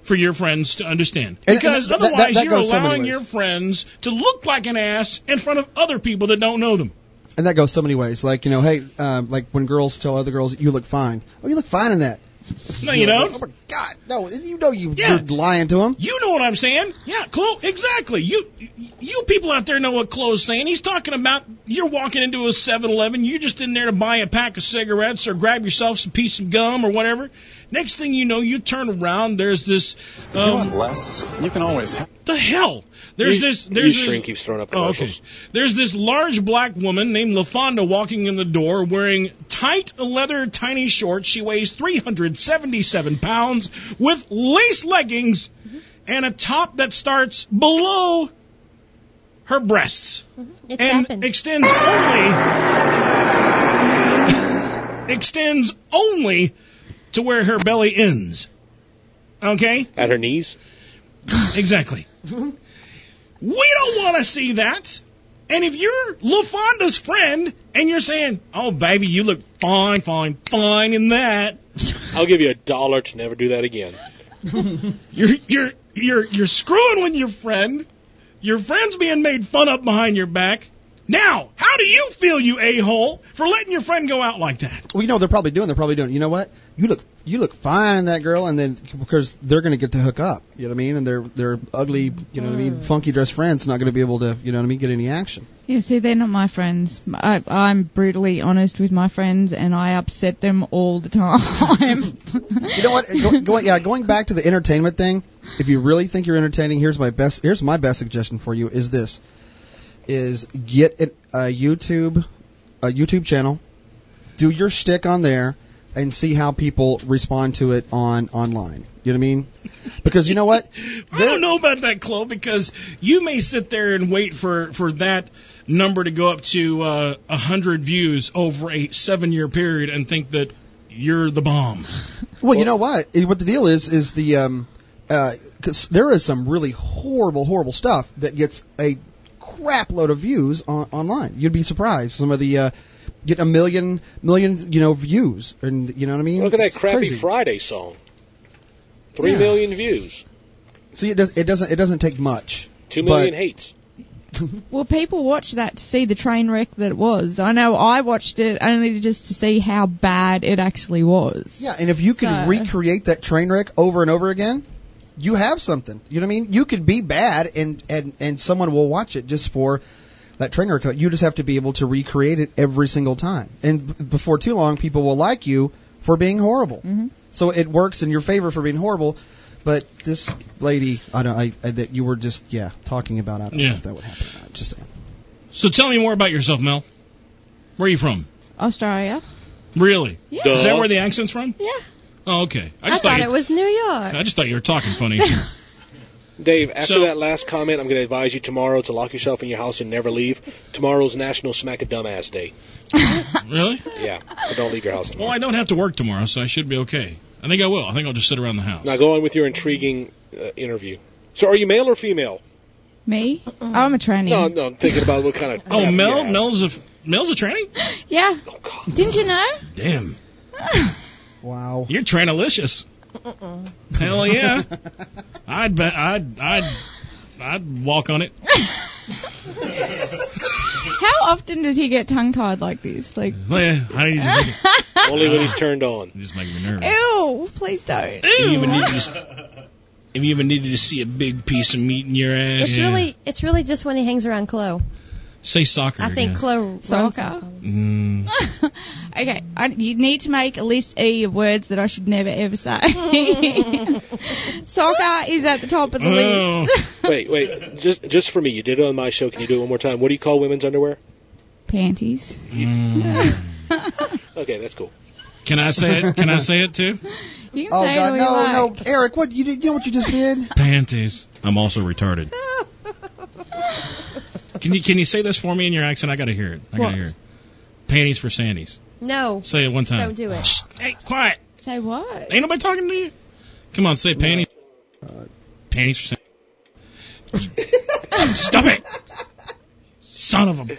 for your friends to understand. And- and Because that- that- otherwise that you're goes so allowing your friends to look like an ass in front of other people that don't know them. And that goes so many ways. Like you know, hey, um, like when girls tell other girls, "You look fine." Oh, you look fine in that. No, you don't. Oh my God, no! You know you, Yeah. you're lying to him. You know what I'm saying? Yeah, Clo, exactly. You you people out there know what Clo's saying. He's talking about you're walking into a 7-Eleven, you're just in there to buy a pack of cigarettes or grab yourself some piece of gum or whatever. Next thing you know, you turn around, there's this um, less, you can always. the hell. There's You- this there's this shrink keeps throwing up Oh, okay. There's this large black woman named LaFonda walking in the door wearing tight leather tiny shorts. She weighs 377 pounds with lace leggings and a top that starts below her breasts It's and happened. extends only extends only to where her belly ends. Okay? At her knees? Exactly. we don't want to see that. And if you're LaFonda's friend and you're saying, "Oh, baby, you look fine, fine, fine in that," I'll give you a dollar to never do that again. you're you're you're you're screwing with your friend. Your friend's being made fun of behind your back. Now, how do you feel, you a hole, for letting your friend go out like that? Well, you know they're probably doing. They're probably doing. You know what? You look you look fine in that girl, and then because they're going to get to hook up. You know what I mean? And their their ugly, you know what I mean, mm. funky dressed friends not going to be able to, you know what I mean, get any action. Yeah, see, they're not my friends. I, I'm brutally honest with my friends, and I upset them all the time. You know what? Go, going yeah, going back to the entertainment thing. If you really think you're entertaining, here's my best. Here's my best suggestion for you. Is this? Is get an- a YouTube, a YouTube channel, do your shtick on there, and see how people respond to it on online. You know what I mean? Because you know what? I don't know about that, Clo, because you may sit there and wait for for that number to go up to uh, a hundred views over a seven year period and think that you're the bomb. Well, you know what? What the deal is is the um, uh 'cause there is some really horrible, horrible stuff that gets a crap load of views on, online. You'd be surprised. Some of the uh, get a million, million, you know, views, and you know what I mean. Look at that It's crappy crazy. Friday song. Three million views. See, it does. It doesn't. It doesn't take much. Two million but- hates. well, people watch that to see the train wreck that it was. I know I watched it only just to see how bad it actually was. Yeah, and if you could So- recreate that train wreck over and over again, you have something. You know what I mean? You could be bad, and and and someone will watch it just for that train wreck. You just have to be able to recreate it every single time, and b- before too long, people will like you for being horrible. Mm-hmm. So it works in your favor for being horrible. But this lady, I don't, I, I that you were just yeah talking about. I don't Yeah. know if that would happen. or not. Just saying. So tell me more about yourself, Mel. Where are you from? Australia. Really? Yeah. Is that where the accent's from? Yeah. Oh, okay. I I, just thought you, it was New York. I just thought you were talking funny. Dave, after So- that last comment, I'm going to advise you tomorrow to lock yourself in your house and never leave. Tomorrow's National Smack a Dumbass Day. really? Yeah, so don't leave your house Well, tomorrow. I don't have to work tomorrow, so I should be okay. I think I will. I think I'll just sit around the house. Now go on with your intriguing uh, interview. So are you male or female? Me? I'm a tranny. No, no, I'm thinking about what kind of. Oh, Mel. Mel's a Mel's a tranny. Yeah. Oh, Didn't you know? Damn, Wow. you're tranalicious. Hell yeah. I'd bet I'd I'd I'd walk on it. How often does he get tongue tied like this? Like, Yeah, how do just make it? Only when he's turned on. You just making me nervous. ew, please don't. You even need to just Have you ever needed to see a big piece of meat in your ass? It's really, it's really just when he hangs around Clo. Say soccer. I think again. Clo runs Soccer. Mm. Okay, I, you need to make a list E of words that I should never ever say. Soccer is at the top of the Oh. list. wait, wait. Just just for me, you did it on my show. Can you do it one more time? What do you call women's underwear? Panties. Mm. Okay, that's cool. Can I say it? Can I say it too? You can Oh say God, it no, all you no. Eric, what you did? You know what you just did? Panties. I'm also retarded. Can you can you say this for me in your accent? I gotta hear it. I gotta hear it. Panties for Sandies. No, Say it one time. don't do it. Shh, hey, quiet. Say what? Ain't nobody talking to you. Come on, say panties. Panties for Sandies. Stop it. Son of a.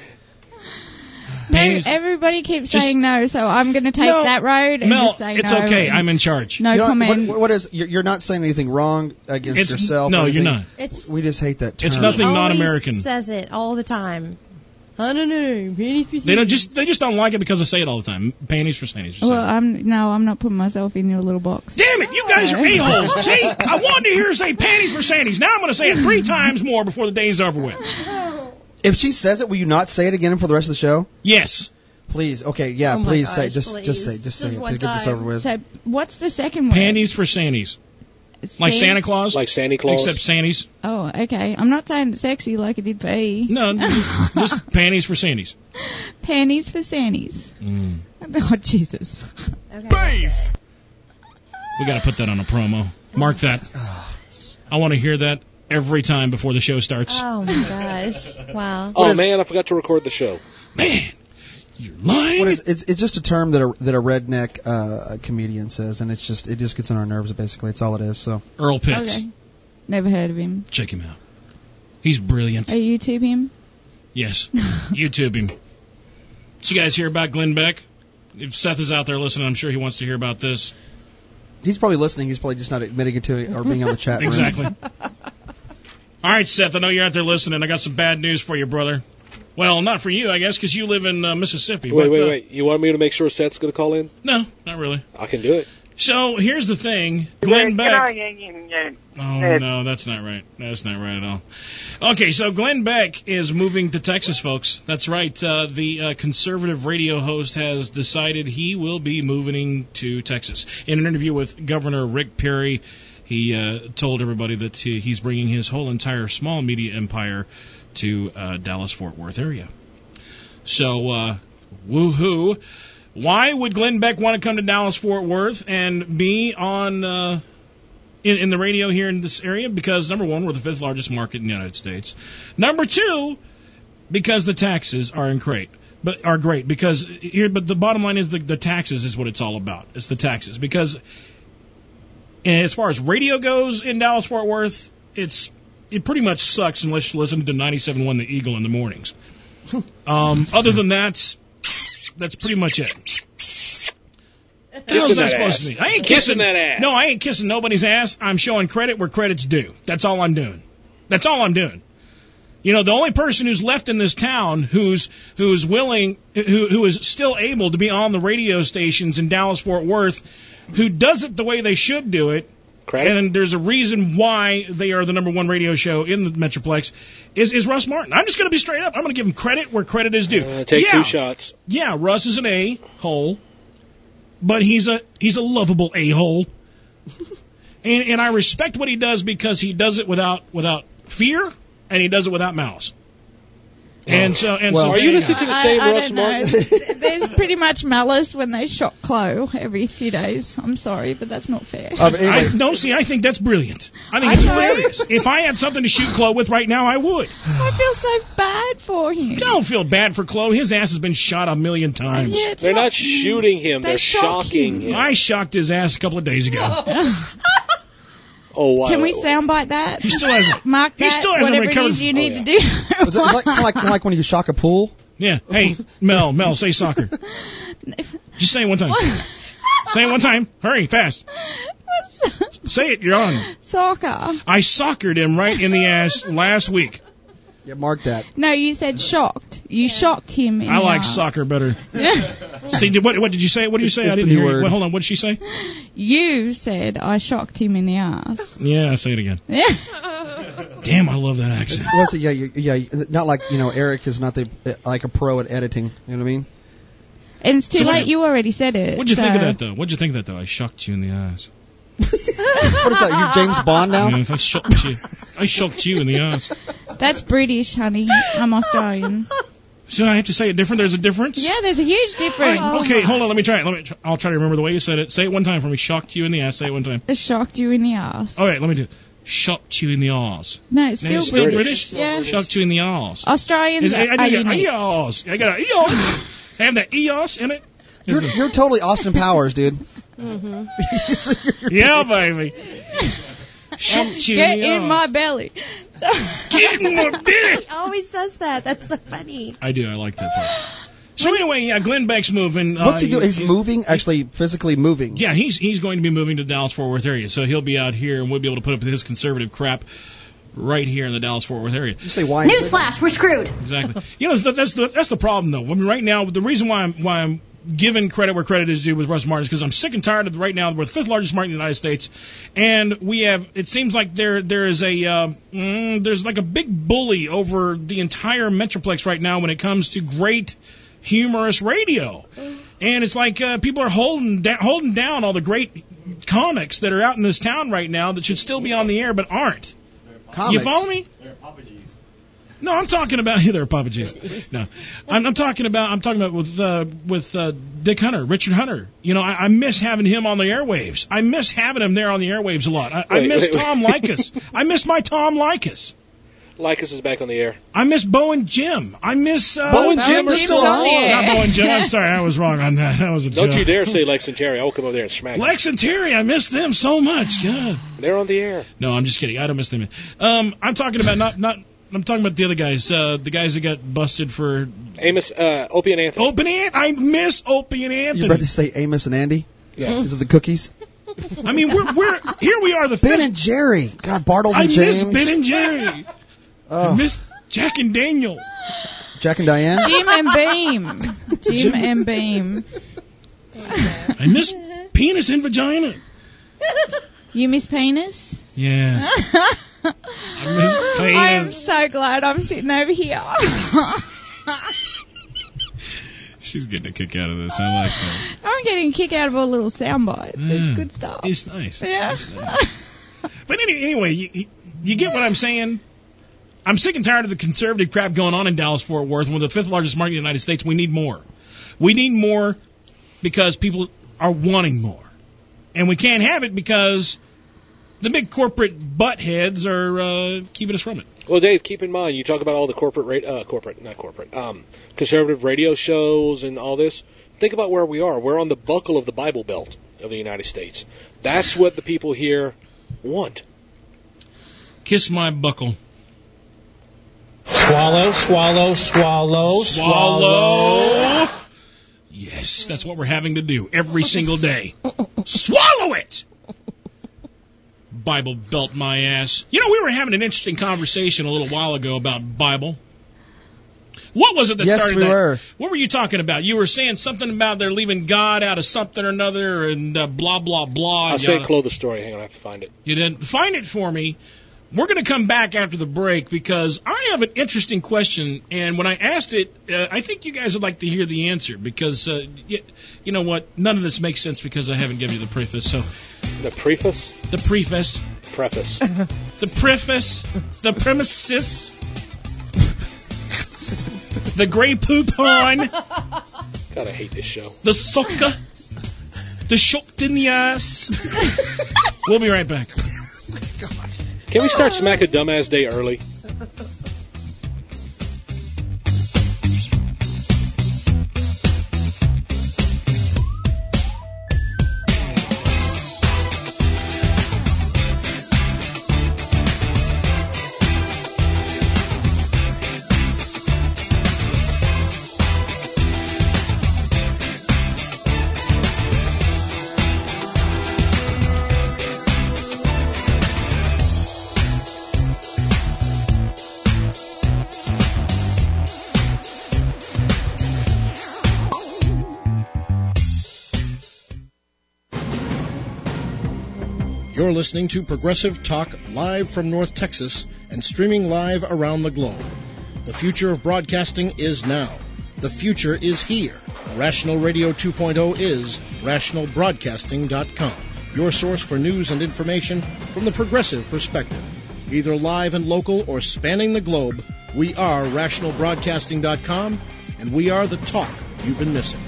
No, everybody keeps Just- saying no, so I'm going to take No, that road and Mel, just say no. it's no. okay. I'm in charge. No You know, comment. what, what is? You're, you're not saying anything wrong against It's- yourself. no, you're not. It's We just hate that term. It's nothing always non-American. Says it all the time. I don't know. Panties for They don't just they just don't like it because I say it all the time. Panties for Sandies. For Well, Sandies. I'm no, I'm not putting myself in your little box. Damn it, you guys are Okay. a-holes. See, I wanted to hear her say panties for Sandies. Now I'm going to say it three times more before the day's over with. If she says it, will you not say it again for the rest of the show? Yes. Please. Okay. Yeah. Oh my please say. gosh, Just, just say. Just say Just it one to get this time. over with. So what's the second one? Panties for Sandies. Like See? Santa Claus? Like Santa Claus. Except Sandies. Oh, okay. I'm not saying it's sexy like it did for E. No, just, just panties for Sandies. Panties for Sandies. Mm. Oh, Jesus. Okay. We got to put that on a promo. Mark that. I want to hear that every time before the show starts. Oh my gosh. Wow. Oh man, I forgot to record the show. Man, you're lying. What is, it's it's just a term that a that a redneck uh, comedian says, and it's just it just gets on our nerves. Basically, it's all it is. So Earl Pitts. Okay. Never heard of him. Check him out. He's brilliant. Are you YouTube him? Yes. YouTube him. Did you guys hear about Glenn Beck? If Seth is out there listening, I'm sure he wants to hear about this. he's probably listening. He's probably just not admitting it to it or being on the chat. Exactly. All right, Seth, I know you're out there listening. I got some bad news for you, brother. Well, not for you, I guess, because you live in uh, Mississippi. Wait, but, wait, uh, wait. You want me to make sure Seth's going to call in? No, not really. I can do it. So here's the thing, Glenn Beck. Beck. Oh no, that's not right. That's not right at all. Okay, so Glenn Beck is moving to Texas, folks. That's right. Uh, the uh, conservative radio host has decided he will be moving to Texas. In an interview with Governor Rick Perry, he uh, told everybody that he, he's bringing his whole entire small media empire to uh, Dallas Fort Worth area. So, uh, woohoo! Why would Glenn Beck want to come to Dallas Fort Worth and be on? Uh, in, in the radio here in this area because number one, we're the fifth largest market in the United States. Number two, because the taxes are great, but are great because here. But the bottom line is the, the taxes is what it's all about. It's the taxes because, and as far as radio goes in Dallas Fort Worth, it's it pretty much sucks unless you listen to 97.1 The Eagle in the mornings. Um, other than that, that's pretty much it. Kissing that that supposed ass. to be? I ain't Kissing kissing, that ass. No, I ain't kissing nobody's ass. I'm showing credit where credit's due. That's all I'm doing. That's all I'm doing. You know, the only person who's left in this town who's who's willing, who who is still able to be on the radio stations in Dallas Fort Worth, who does it the way they should do it, Credit? and there's a reason why they are the number one radio show in the Metroplex, is is Russ Martin. I'm just going to be straight up. I'm going to give him credit where credit is due. Uh, take yeah, two shots. yeah, Russ is an a hole, but he's a he's a lovable a hole, and and I respect what he does because he does it without without fear and he does it without malice. And so and Well- so Are you listening to the same I Russ don't. Martin? There's pretty much malice when they shot Clo every few days. I'm sorry, but that's not fair. But anyway, I, no, see, I think that's brilliant. I think I it's know. hilarious. If I had something to shoot Clo with right now, I would. I feel so bad for him. Don't feel bad for Clo. His ass has been shot a million times. Yeah, They're not shooting him. They They're shock shocking him. him. I shocked his ass a couple of days ago. Oh wow. Can we soundbite that? He still hasn't. Mark He still hasn't whatever recovered it is you need Oh, to do. was it like, like like when you shock a pool? Yeah. Hey, Mel, Mel, say soccer. Just say it one time. Say it one time. Hurry, fast. Say it. You're on. Soccer. I soccered him right in the ass last week. Yeah, mark that. No, you said shocked. You shocked him. In I like ass. soccer better. Yeah. See, did, what, what did you say? What did you say? It's I didn't hear. you. word. Wait, hold on. What did she say? You said I shocked him in the ass. Yeah, say it again. Yeah. Damn, I love that accent. What's it? Yeah, you- yeah. Not like you know, Eric is not the like a pro at editing. You know what I mean? And it's too So what- late. You already said it. What'd you think of that though? What'd you think of that though? I shocked you in the eyes. What is that? You James Bond now? Yes, I shocked you. I shocked you in the eyes. That's British, honey. I'm Australian. So I have to say it different. There's a difference. yeah, there's a huge difference. Okay, hold on. Let me try it. Let me. Try, I'll try to remember the way you said it. Say it one time for me. Shocked you in the ass. Say it one time. I shocked you in the ass. All right, let me do. it. Shocked you in the arse. No, it's No, still, it's still British. British? Yeah. Shocked you in the arse. Australians Is- I, are, I, are need a unique. EOS. I got a EOS. I have that EOS in it. You're, you're totally Austin Powers, dude. Yeah, baby. Shocked you Get in my arse. belly. Get in my belly. He always says that. That's so funny. I do. I like that part. So anyway, yeah, Glenn Beck's moving. Uh, What's he doing? He's moving, actually physically moving. Yeah, he's he's going to be moving to Dallas Fort Worth area, so he'll be out here, and we'll be able to put up with his conservative crap right here in the Dallas Fort Worth area. You say why? Newsflash, we're screwed. Exactly. You know, that's the, that's the problem though. I mean, right now, the reason why I'm why I'm giving credit where credit is due with Russ Martin because I'm sick and tired of right now we're the fifth largest market in the United States, and we have it seems like there there is a uh, mm, there's like a big bully over the entire metroplex right now when it comes to great humorous radio. And it's like uh, people are holding da- holding down all the great comics that are out in this town right now that should still be on the air but aren't. Comics. You follow me? No, I'm talking about they're Papa G's. No, I'm, I'm talking about I'm talking about with uh, with uh, Dick Hunter, Richard Hunter. You know, I, I miss having him on the airwaves. I miss having him there on the airwaves a lot. I, I miss wait, wait. Tom Lycus. I miss my Tom Likas. Lycus is back on the air. I miss Bo and Jim. I miss uh, Bo and Jim are Jim's still on on. Not Bo and Jim. I'm sorry, I was wrong on that. That was a Don't joke. you dare say Lex and Terry. I will come over there and smack you. Lex and Terry, I miss them so much. God. They're on the air. No, I'm just kidding. I don't miss them. Um, I'm talking about not not. I'm talking about the other guys. Uh, the guys that got busted for Amos, uh, Opie and Anthony. Opie and Ant- I miss Opie and Anthony. You Anthony. ready to say Amos and Andy? Yeah. Is it the cookies? I mean, we're we're here. We are the Ben fifth. and Jerry. God, Bartles I and miss Ben and Jerry. I oh, miss Jack and Daniel. Jack and Diane. Jim and Beam. Jim and Beam. I miss penis and vagina. You miss penis? Yes. I penis. so glad I'm sitting over here. She's getting a kick out of this. I like that. I'm getting a kick out of all little sound bites. It's Yeah. good stuff. It's nice. Yeah. It's nice. But any, anyway, you, you- you get what I'm saying? I'm sick and tired of the conservative crap going on in Dallas Fort Worth. We're the fifth largest market in the United States. We need more. We need more because people are wanting more. And we can't have it because the big corporate butt heads are uh, keeping us from it. Well, Dave, keep in mind you talk about all the corporate, ra- uh, corporate, not corporate, um, conservative radio shows and all this. Think about where we are. We're on the buckle of the Bible Belt of the United States. That's what the people here want. Kiss my buckle. Swallow, swallow, swallow, Swallow. Yes, that's what we're having to do every single day. Swallow it! Bible belt my ass. You know, we were having an interesting conversation a little while ago about Bible. What was it that Yes, started we that? were. What were you talking about? You were saying something about they're leaving God out of something or another and uh, blah, blah, blah. I'll say yada. close the story. Hang on, I have to find it. You didn't find it for me. We're going to come back after the break because I have an interesting question, and when I asked it, uh, I think you guys would like to hear the answer because uh, you, you know what? None of this makes sense because I haven't given you the preface. So The preface? the preface, Preface. the preface, the premises, the gray poop on, God, I hate this show. the sucker, the shocked in the ass. we'll be right back. Can we start Smack a Dumbass Day early? You're listening to Progressive Talk live from North Texas and streaming live around the globe. The future of broadcasting is now. The future is here. Rational Radio 2.0 is rationalbroadcasting.com, your source for news and information from the progressive perspective. Either live and local or spanning the globe, we are rationalbroadcasting.com and we are the talk you've been missing.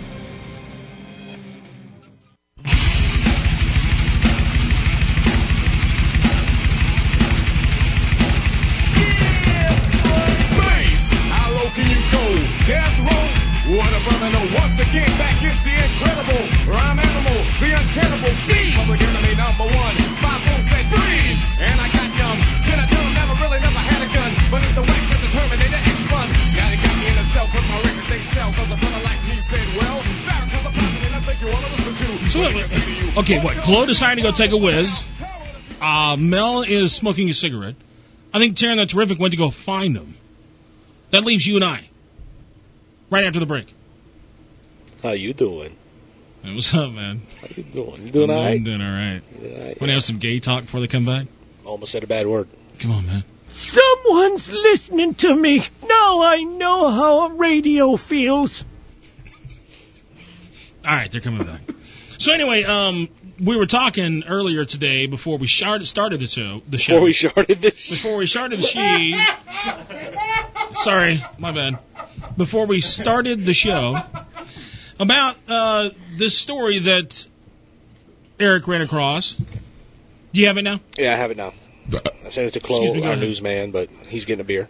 Clo decided to go take a whiz. Uh, Mel is smoking a cigarette. I think Terry and the Terrific went to go find him. That leaves you and I. Right after the break. How you doing? Hey, what's up, man? How you doing? You doing I'm all right? doing all right. Yeah, Want to have some gay talk before they come back? Almost said a bad word. Come on, man. Someone's listening to me. Now I know how a radio feels. All right, they're coming back. So anyway, um, we were talking earlier today before we started started the show. The show Before we started this. Before we started the she. Sorry, my bad. Before we started the show, about uh, this story that Eric ran across. Do you have it now? Yeah, I have it now. I sent it to Excuse Clo, our newsman, but he's getting a beer.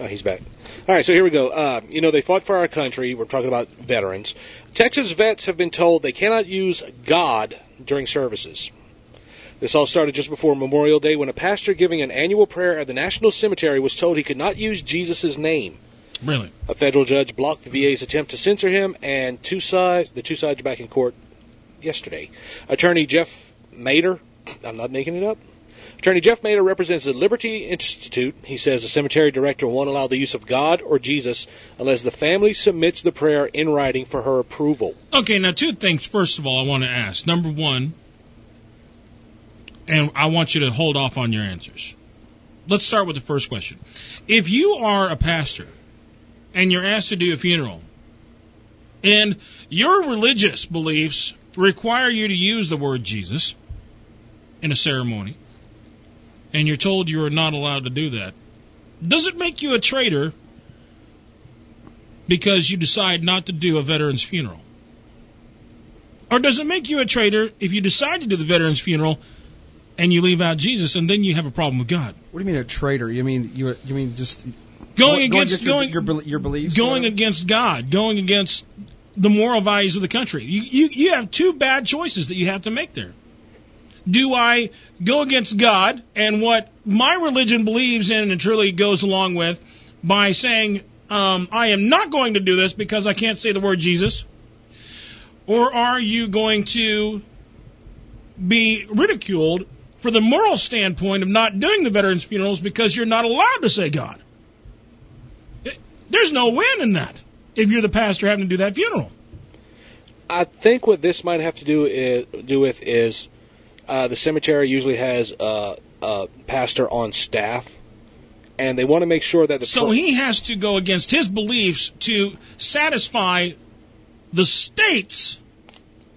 Oh, he's back. All right, so here we go. Uh, you know, they fought for our country. We're talking about veterans. Texas vets have been told they cannot use God during services. This all started just before Memorial Day when a pastor giving an annual prayer at the National Cemetery was told he could not use Jesus' name. Really? A federal judge blocked the VA's attempt to censor him, and two side, the two sides are back in court yesterday. Attorney Jeff Mader, I'm not making it up. Attorney Jeff Mader represents the Liberty Institute. He says the cemetery director won't allow the use of God or Jesus unless the family submits the prayer in writing for her approval. Okay, now two things. First of all, I want to ask. Number one, and I want you to hold off on your answers. Let's start with the first question. If you are a pastor and you're asked to do a funeral, and your religious beliefs require you to use the word Jesus in a ceremony, and you're told you are not allowed to do that, does it make you a traitor because you decide not to do a veteran's funeral? Or does it make you a traitor if you decide to do the veteran's funeral and you leave out Jesus and then you have a problem with God? What do you mean a traitor? You mean you you mean just Going go- against your, going your, bel- your beliefs? going whatever? against God, going against the moral values of the country. You, you you have two bad choices that you have to make there. Do I go against God and what my religion believes in and truly goes along with by saying um, I am not going to do this because I can't say the word Jesus? Or are you going to be ridiculed for the moral standpoint of not doing the veterans' funerals because you're not allowed to say God? There's no win in that if you're the pastor having to do that funeral. I think what this might have to do is, do with is uh, the cemetery usually has a, a pastor on staff, and they want to make sure that the So he has to go against his beliefs to satisfy the state's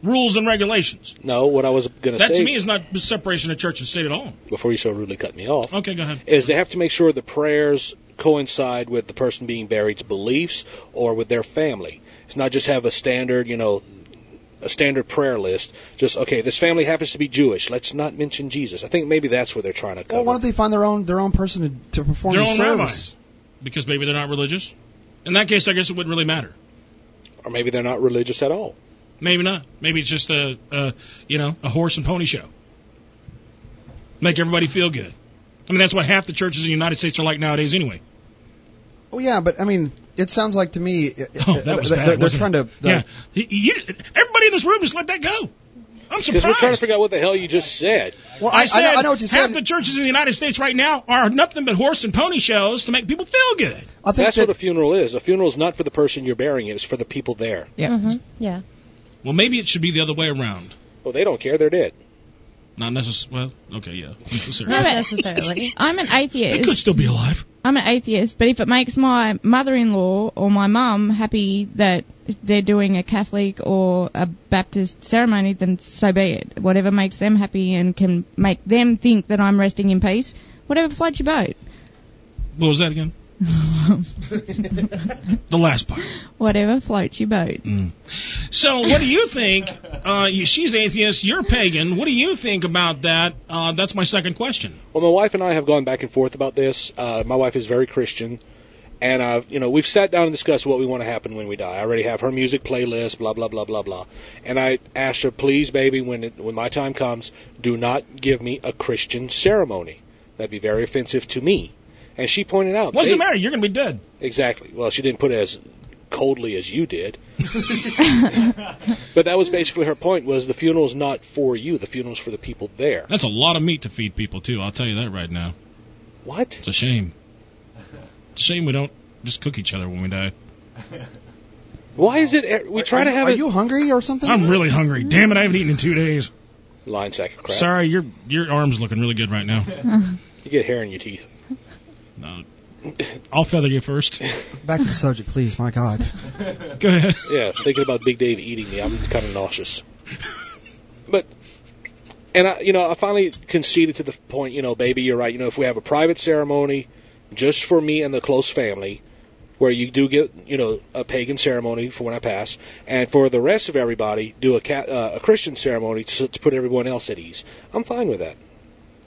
rules and regulations. no. What I was going to say. That to me is not separation of church and state at all. before you so rudely cut me off Okay, go ahead. is they have to make sure the prayers coincide with the person being buried's beliefs or with their family. It's not just have a standard, you know, a standard prayer list. Just okay, this family happens to be Jewish. Let's not mention Jesus. I think maybe that's where they're trying to cover. Well, why don't they find their own their own person to, to perform Their the own service? Because maybe they're not religious. In that case, I guess it wouldn't really matter. or maybe they're not religious at all. Maybe not. Maybe it's just a, a you know a horse and pony show. Make everybody feel good. I mean that's what half the churches in the United States are like nowadays anyway. Oh yeah, but I mean, it sounds like to me uh, Oh, that was they're, bad, they're trying to. the- yeah. You- you- everybody in this room just let that go. I'm Because we're trying to figure out what the hell you just said. Well, I, I, said I, know, I know what you half the churches in the United States right now are nothing but horse and pony shows to make people feel good. I think That's that what a funeral is. A funeral is not for the person you're burying; it's for the people there. Yeah. hmm Yeah. Well, maybe it should be the other way around. Well, they don't care; they're dead. Not necessarily. Well, okay, yeah. Not necessarily. I'm an atheist. It could still be alive. I'm an atheist, but if it makes my mother-in-law or my mum happy that they're doing a Catholic or a Baptist ceremony, then so be it. Whatever makes them happy and can make them think that I'm resting in peace, whatever floats your boat. What was that again? the last part. Whatever floats your boat. So, what do you think? Uh, you, she's atheist. You're pagan. What do you think about that? Uh, that's my second question. Well, my wife and I have gone back and forth about this. Uh, my wife is very Christian, and uh, you know we've sat down and discussed what we want to happen when we die. I already have her music playlist, blah blah blah blah blah. And I asked her, please, baby, when it, when my time comes, do not give me a Christian ceremony. That'd be very offensive to me. And she pointed out, What's they- the matter? You're going to be dead. Exactly. Well, she didn't put it as coldly as you did. but that was basically her point was the funeral's not for you, the funeral's for the people there. That's a lot of meat to feed people too. I'll tell you that right now. What? It's a shame. It's a shame we don't just cook each other when we die. Why is it we try are, to have Are it you hungry or something? I'm really hungry. Damn it, I haven't eaten in two days. line sack of crap. Sorry, your your arm's looking really good right now. You get hair in your teeth. No, I'll feather you first. Back to the subject, please. My God. Go ahead. Yeah, thinking about Big Dave eating me, I'm kind of nauseous. But and I, you know, I finally conceded to the point. You know, baby, you're right. You know, if we have a private ceremony just for me and the close family, where you do get, you know, a pagan ceremony for when I pass, and for the rest of everybody, do a ca- uh, a Christian ceremony to, to put everyone else at ease. I'm fine with that.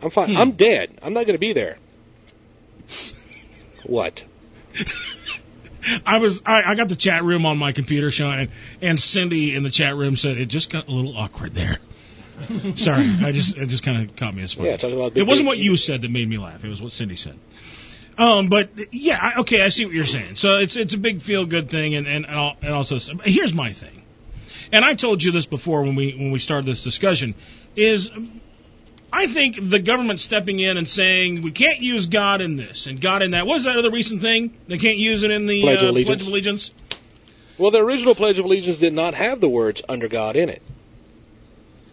I'm fine. I'm dead. I'm not going to be there. What? I was I, I got the chat room on my computer showing, and Cindy in the chat room said it just got a little awkward there. Sorry, I just it just kind of caught me as fun. Yeah, talking about it wasn't what you said that made me laugh. It was what Cindy said. Um, but yeah, I, okay, I see what you're saying. So it's it's a big feel good thing, and and and also here's my thing, and I told you this before when we when we started this discussion, is I think the government stepping in and saying we can't use God in this and God in that. What was that other recent thing? They can't use it in the Pledge of uh, Allegiance. Pledge of Allegiance. Well, the original Pledge of Allegiance did not have the words "under God" in it.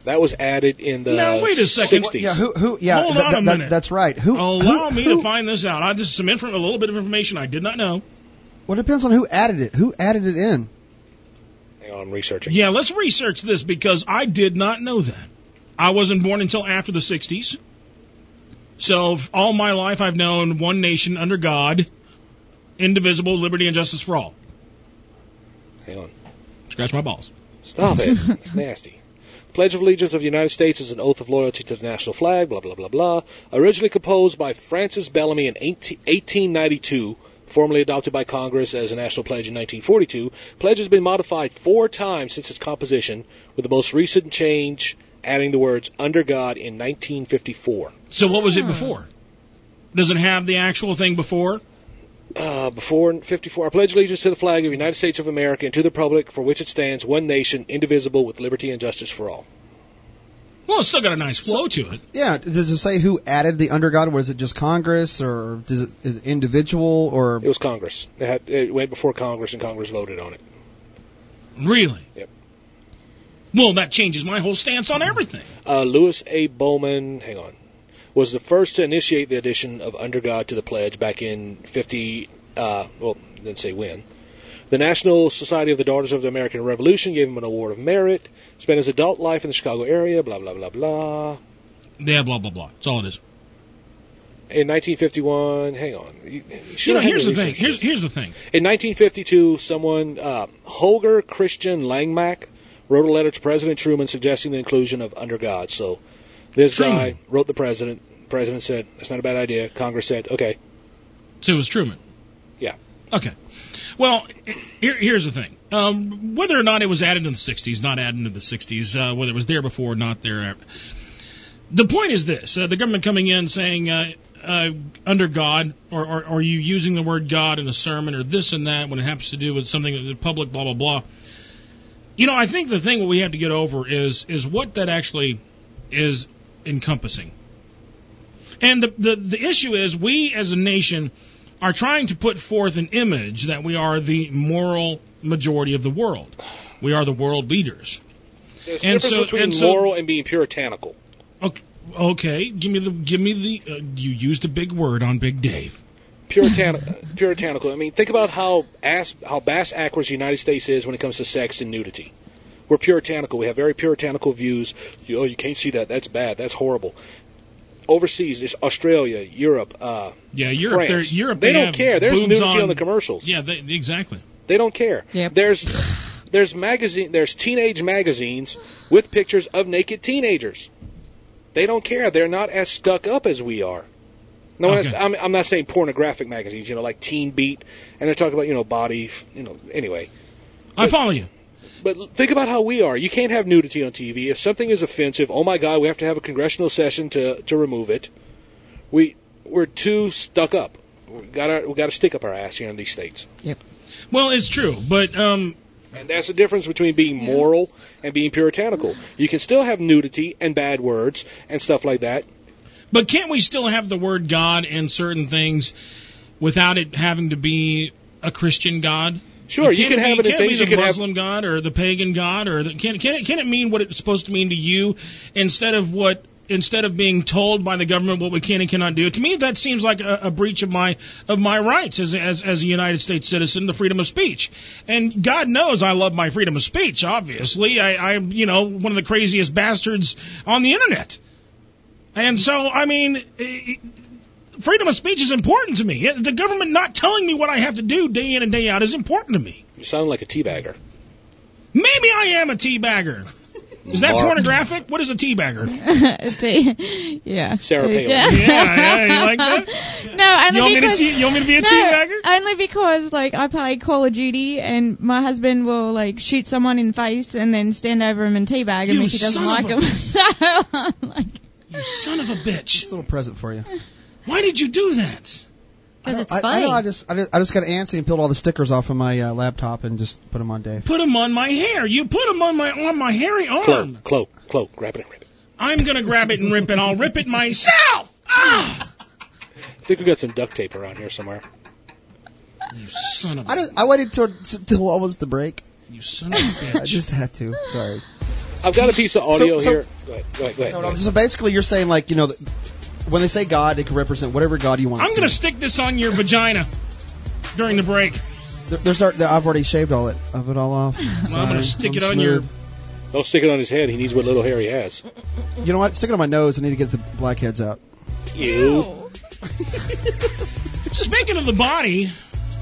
That was added in the Now, wait a second. 60s. Yeah, who? Who? Yeah, Hold that- on a that- that- minute. that's right. Who? Allow who, me who- to find this out. I, this is some infor- a little bit of information I did not know. Well, it depends on who added it. Who added it in? Hang on, I'm researching. Yeah, let's research this because I did not know that. I wasn't born until after the 60s. So all my life I've known one nation under God, indivisible, liberty and justice for all. Hang on. Scratch my balls. Stop it. It's nasty. Pledge of Allegiance of the United States is an oath of loyalty to the national flag, blah, blah, blah, blah. Originally composed by Francis Bellamy in 18, 1892, formally adopted by Congress as a national pledge in 1942, pledge has been modified four times since its composition, with the most recent change adding the words under God in 1954. So what was it before? Does it have the actual thing before? Uh, before 54, I pledge allegiance to the flag of the United States of America and to the republic for which it stands, one nation, indivisible, with liberty and justice for all. Well, it's still got a nice flow to it. Yeah. Does it say who added the under God? Was it just Congress, or does it, is it individual, or It was Congress. It, had, it went before Congress, and Congress voted on it. Really? Yep. Well, that changes my whole stance on everything. Uh, Louis A. Bowman, hang on, was the first to initiate the addition of Under God to the pledge back in 50. Uh, well, didn't say when. The National Society of the Daughters of the American Revolution gave him an award of merit. Spent his adult life in the Chicago area. Blah blah blah blah. Yeah, blah blah blah. That's all it is. In 1951, hang on. You know, here's the thing. Here's here's the thing. In 1952, someone, uh, Holger Christian Langmack, wrote a letter to President Truman suggesting the inclusion of Under God. So this Truman. guy wrote the president. The president said, that's not a bad idea. Congress said, okay. So it was Truman. Yeah. Okay. Well, here, here's the thing. Um, whether or not it was added in the 60s, not added in the 60s, uh, whether it was there before, not there. The point is this: uh, the government coming in saying, uh, uh, "Under God," or, or, or you using the word God in a sermon, or this and that when it happens to do with something in the public, blah blah blah. You know, I think the thing we have to get over is is what that actually is encompassing. And the, the the issue is we as a nation are trying to put forth an image that we are the moral majority of the world. We are the world leaders. There's And difference so- between and so- moral and being puritanical. Okay, okay, give me the give me the. Uh, you used a big word on Big Dave. Puritan- puritanical. I mean, think about how ass, how bass backwards the United States is when it comes to sex and nudity. We're puritanical. We have very puritanical views. You, oh, you can't see that. That's bad. That's horrible. Overseas, it's Australia, Europe, uh, Yeah, Europe. France. They're, Europe. They don't care. There's nudity on, on the commercials. Yeah, they, exactly. They don't care. Yep. There's there's magazine there's teenage magazines with pictures of naked teenagers. They don't care. They're not as stuck up as we are. No, when I Okay. s- I'm, I'm not saying pornographic magazines, you know, like Teen Beat, and they're talking about you know body, you know. Anyway, I follow you. but think about how we are. You can't have nudity on TV. If something is offensive, oh my God, we have to have a congressional session to to remove it. We we're too stuck up. We got our, we got to stick up our ass here in these states. Yep. Well, it's true, but um, And that's the difference between being moral and being puritanical. You can still have nudity and bad words and stuff like that. But can't we still have the word God in certain things without it having to be a Christian God? Sure, you can be, have it can't be things the can have- Muslim God or the pagan God or the, can can it, can it mean what it's supposed to mean to you instead of what instead of being told by the government what we can and cannot do? To me, that seems like a, a breach of my of my rights as as as a United States citizen, the freedom of speech. And God knows I love my freedom of speech. Obviously, I, I'm you know one of the craziest bastards on the internet. And so, I mean, freedom of speech is important to me. The government not telling me what I have to do day in and day out is important to me. You sound like a teabagger. Maybe I am a teabagger. Is that Mark. pornographic? What is a teabagger? See, yeah. Sarah Palin. Yeah. Yeah, yeah, you like that? No, only You want me to because tea- you want me to be a no, teabagger? Only because like I play Call of Duty and my husband will like shoot someone in the face and then stand over him and teabag him You if he doesn't like of a- him. so I'm like, You son of a bitch. a little present for you. Why did you do that? Because it's I, I, funny. know, I just, I just, I just got antsy and peeled all the stickers off of my uh, laptop and just put them on Dave. Put them on my hair. You put them on my on my hairy arm. Cloak, cloak, cloak. Grab it and rip it. I'm gonna grab it and rip it. I'll rip it myself. Ah! I think we got some duct tape around here somewhere. You son of a I just, I waited till till almost the break. you son of a bitch. I just had to. Sorry. I've got a piece of audio so- here. Go ahead, go ahead, go ahead. No, no, so basically, you're saying like you know, when they say God, it can represent whatever God you want. I'm gonna stick this on your vagina during the break. There- There's, our- I've already shaved all it of it all off. Well, I'm gonna stick I'm it on your. smooth. Don't stick it on his head. He needs what little hair he has. You know what? Stick it on my nose. I need to get the blackheads out. You. Speaking of the body,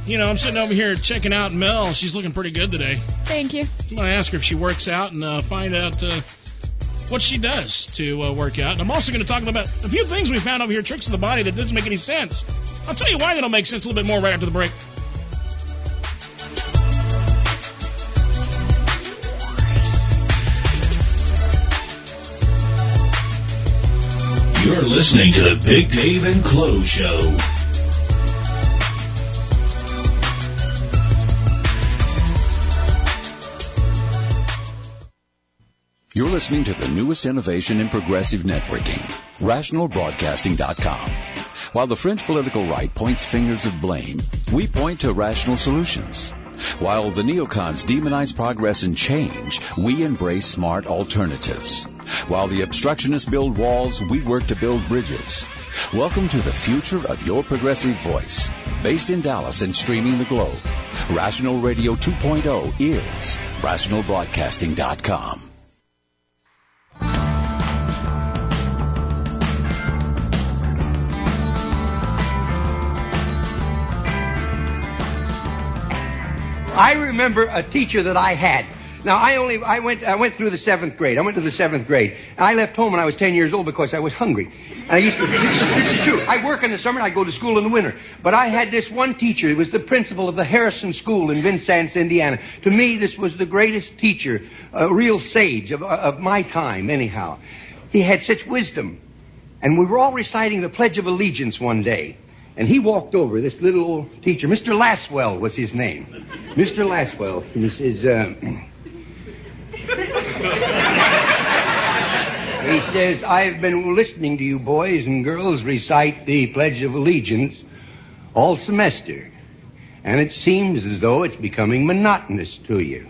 you know, I'm sitting over here checking out Mel. She's looking pretty good today. thank you. I'm gonna ask her if she works out and uh, find out uh, what she does to uh, work out. And I'm also gonna talk about a few things we found over here, tricks of the body that doesn't make any sense. I'll tell you why they don't make sense a little bit more right after the break. You're listening to the Big Dave and Clo's Show. You're listening to the newest innovation in progressive networking, RationalBroadcasting.com. While the French political right points fingers of blame, we point to rational solutions. While the neocons demonize progress and change, we embrace smart alternatives. While the obstructionists build walls, we work to build bridges. Welcome to the future of your progressive voice. Based in Dallas and streaming the globe, Rational Radio 2.0 is RationalBroadcasting.com. I remember a teacher that I had. Now I only I went I went through the seventh grade. I went to the seventh grade. I left home when I was ten years old because I was hungry. And I used to this is, this is true. I work in the summer and I go to school in the winter. But I had this one teacher. He was the principal of the Harrison School in Vincennes, Indiana. To me, this was the greatest teacher, a real sage of, of my time. Anyhow, he had such wisdom. And we were all reciting the Pledge of Allegiance one day. And he walked over, this little old teacher, Mr. Laswell was his name. Mr. Laswell. And he says, uh, he says, I've been listening to you boys and girls recite the Pledge of Allegiance all semester. And it seems as though it's becoming monotonous to you.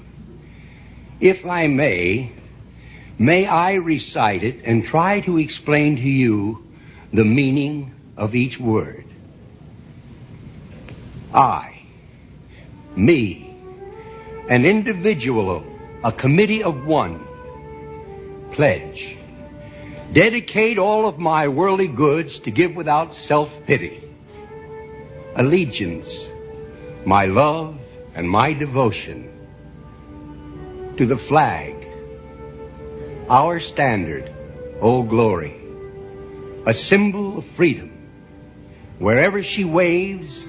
If I may, May I recite it and try to explain to you the meaning of each word? I, me, an individual, a committee of one, pledge, dedicate all of my worldly goods to give without self-pity, allegiance, my love and my devotion to the flag, our standard, Old Glory, a symbol of freedom. Wherever she waves,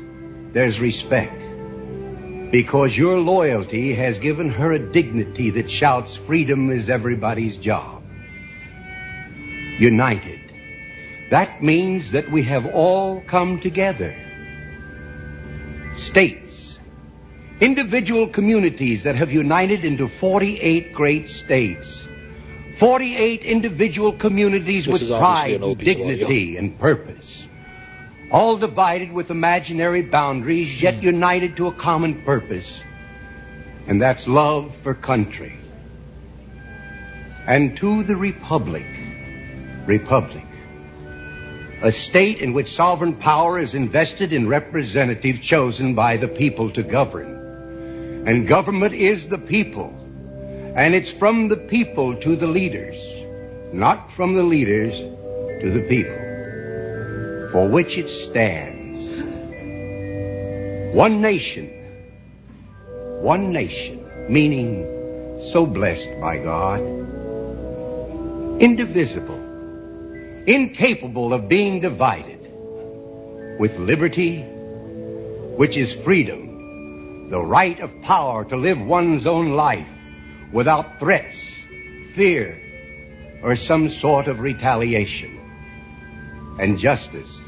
there's respect. Because your loyalty has given her a dignity that shouts freedom is everybody's job. United. That means that we have all come together. States. Individual communities that have united into 48 great states. 48 individual communities This with pride, an old and piece of audio. dignity, and purpose. All divided with imaginary boundaries, yet hmm. united to a common purpose. And that's love for country. And to the Republic. Republic. A state in which sovereign power is invested in representatives chosen by the people to govern. And government is the people. And it's from the people to the leaders, not from the leaders to the people, for which it stands. One nation, one nation, meaning so blessed by God, indivisible, incapable of being divided, with liberty, which is freedom, the right of power to live one's own life without threats, fear, or some sort of retaliation. And justice,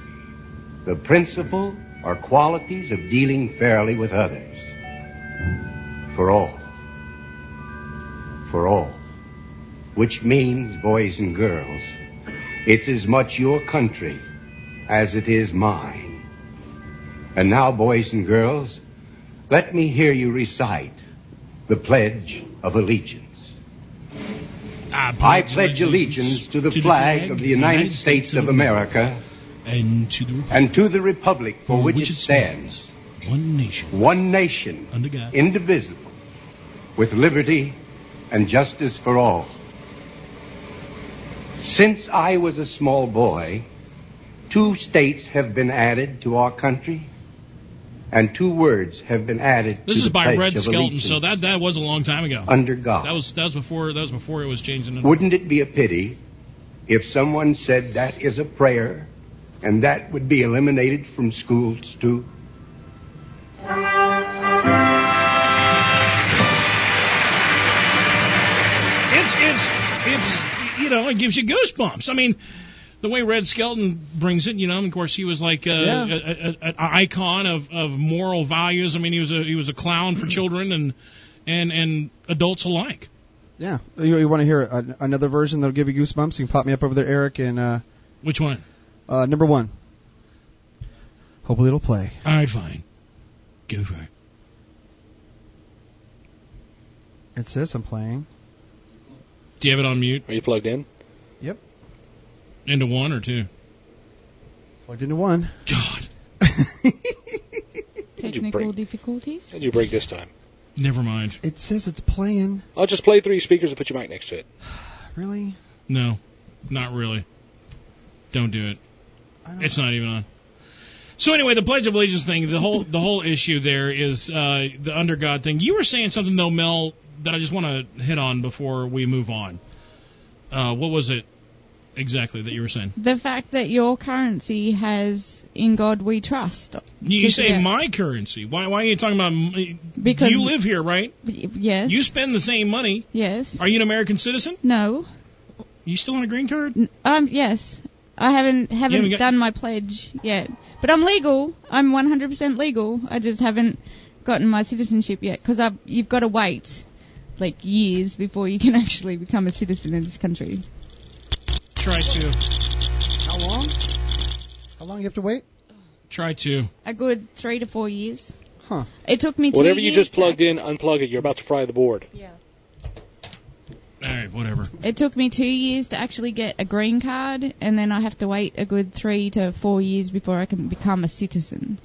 the principle or qualities of dealing fairly with others. For all. For all. Which means, boys and girls, it's as much your country as it is mine. And now, boys and girls, let me hear you recite the Pledge of Allegiance. I pledge allegiance to the flag of the United States of America and to the and to the republic for which it stands, one nation, one nation, under God, indivisible, with liberty and justice for all. Since I was a small boy, two states have been added to our country, and two words have been added This is by Red Skelton, so that that was a long time ago. Under God. That was that was before that was before it was changed into. Wouldn't it be a pity if someone said that is a prayer and that would be eliminated from schools too? It's it's it's you know it gives you goosebumps. I mean, the way Red Skelton brings it, you know, of course he was like uh, Yeah. a, a, a, an icon of, of moral values. I mean, he was a he was a clown for children and and and adults alike. Yeah. You, you want to hear a, another version that'll give you goosebumps? You can pop me up over there, Eric, and uh, Which one? Uh, number one. Hopefully it'll play. All right, fine. Go for it. It says I'm playing. Do you have it on mute? Are you plugged in? Yep. Into one or two? Plugged into one. God. Technical difficulties. How'd you break this time? Never mind. It says it's playing. I'll just play three speakers and put your mic next to it. Really? No, not really. Don't do it. It's not even on. So anyway, the Pledge of Allegiance thing, the whole the whole issue there is uh, the under God thing. You were saying something though, Mel, that I just want to hit on before we move on. Uh, what was it exactly that you were saying? The fact that your currency has "In God We Trust." You, say my currency. Why why are you talking about? Because- you live here, right? Yes. You spend the same money. Yes. Are you an American citizen? No. You still on a green card? Um. Yes. I haven't haven't haven't got- done my pledge yet, but I'm legal. I'm 100% legal. I just haven't gotten my citizenship yet because you've got to wait like years before you can actually become a citizen in this country. Try to. How long? How long you have to wait? Try to. A good three to four years. Huh. It took me two Whatever you years just plugged in, unplug it. You're about to fry the board. Yeah. All right. whatever. It took me two years to actually get a green card, and then I have to wait a good three to four years before I can become a citizen.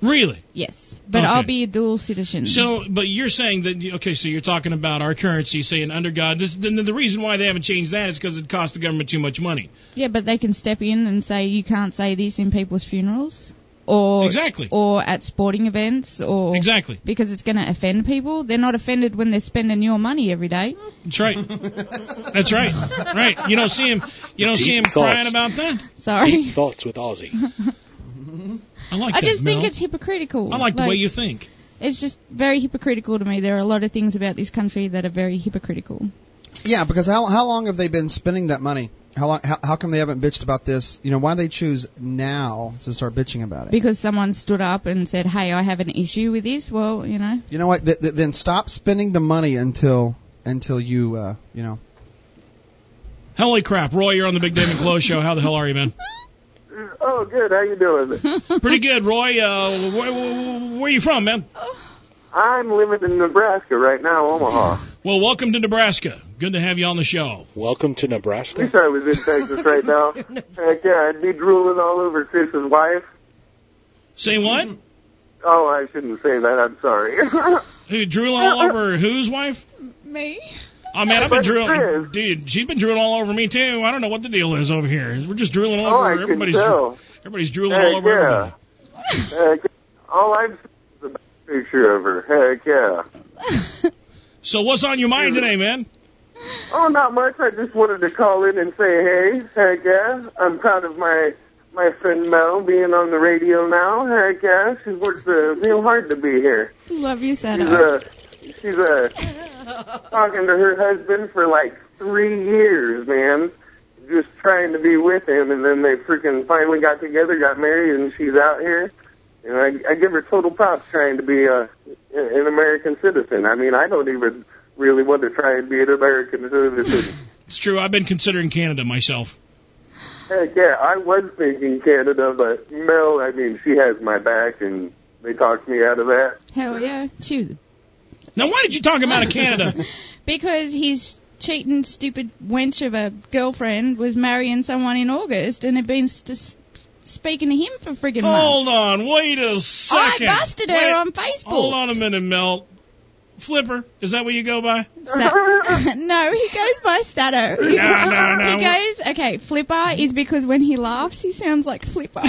Really? Yes, but Okay. I'll be a dual citizen. So, but you're saying that okay, so you're talking about our currency, saying under God. This, then the reason why they haven't changed that is because it costs the government too much money. yeah, but they can step in and say you can't say this in people's funerals, or Exactly. or at sporting events, or Exactly. because it's going to offend people. They're not offended when they're spending your money every day. That's right. That's right. Right. You don't see him. You don't see him Deep crying about that. Sorry. Deep thoughts with Ozzy. I like I that. just think Mel. it's hypocritical. I like the way you think. It's just very hypocritical to me. There are a lot of things about this country that are very hypocritical. Yeah, because how how long have they been spending that money? How long? How, how come they haven't bitched about this? You know, why they choose now to start bitching about it? Because someone stood up and said, "Hey, I have an issue with this." Well, you know, You know what? Th- th- then stop spending the money until until you uh, you know. Holy crap, Roy! You're on the Big David Clo's show. How the hell are you, man? Oh, good. How you doing? Pretty good, Roy. Uh, where, where, where you from, man? I'm living in Nebraska right now, Omaha. Well, welcome to Nebraska. Good to have you on the show. Welcome to At Nebraska. least I was in Texas right now. Heck yeah, I'd be drooling all over Chris's wife. Say what? Oh, I shouldn't say that. I'm sorry. Who drooling all over whose wife? me. Oh man, I've been drooling, dude. She's been drooling all over me too. I don't know what the deal is over here. We're just drooling all oh, over I can everybody's. tell. Everybody's drooling Heck all over yeah. everybody. Heck, all I've seen is a picture of her. Heck yeah. So what's on your mind today, man? Oh, not much. I just wanted to call in and say, hey, heck yeah. I'm proud of my my friend Mel being on the radio now. Heck yeah. She's worked uh, real hard to be here. Love you, She's Santa. uh, she's uh, talking to her husband for like three years, man. Just trying to be with him, and then they freaking finally got together, got married, and she's out here. And I, I give her total props trying to be uh, an American citizen. I mean, I don't even really want to try and be an American citizen. It's true. I've been considering Canada myself. Heck yeah, I was thinking Canada, but Mel, I mean, she has my back, and they talked me out of that. Hell yeah, choose it. Now, why did you talk about Canada? Because his cheating, stupid wench of a girlfriend was marrying someone in August and had been st- speaking to him for friggin' months. Hold on, wait a second. I busted her Wait- on Facebook. Hold on a minute, Mel. Flipper, is that what you go by? Sa- no, he goes by Stato. No, no, no. He goes, okay, Flipper is because when he laughs, he sounds like Flipper.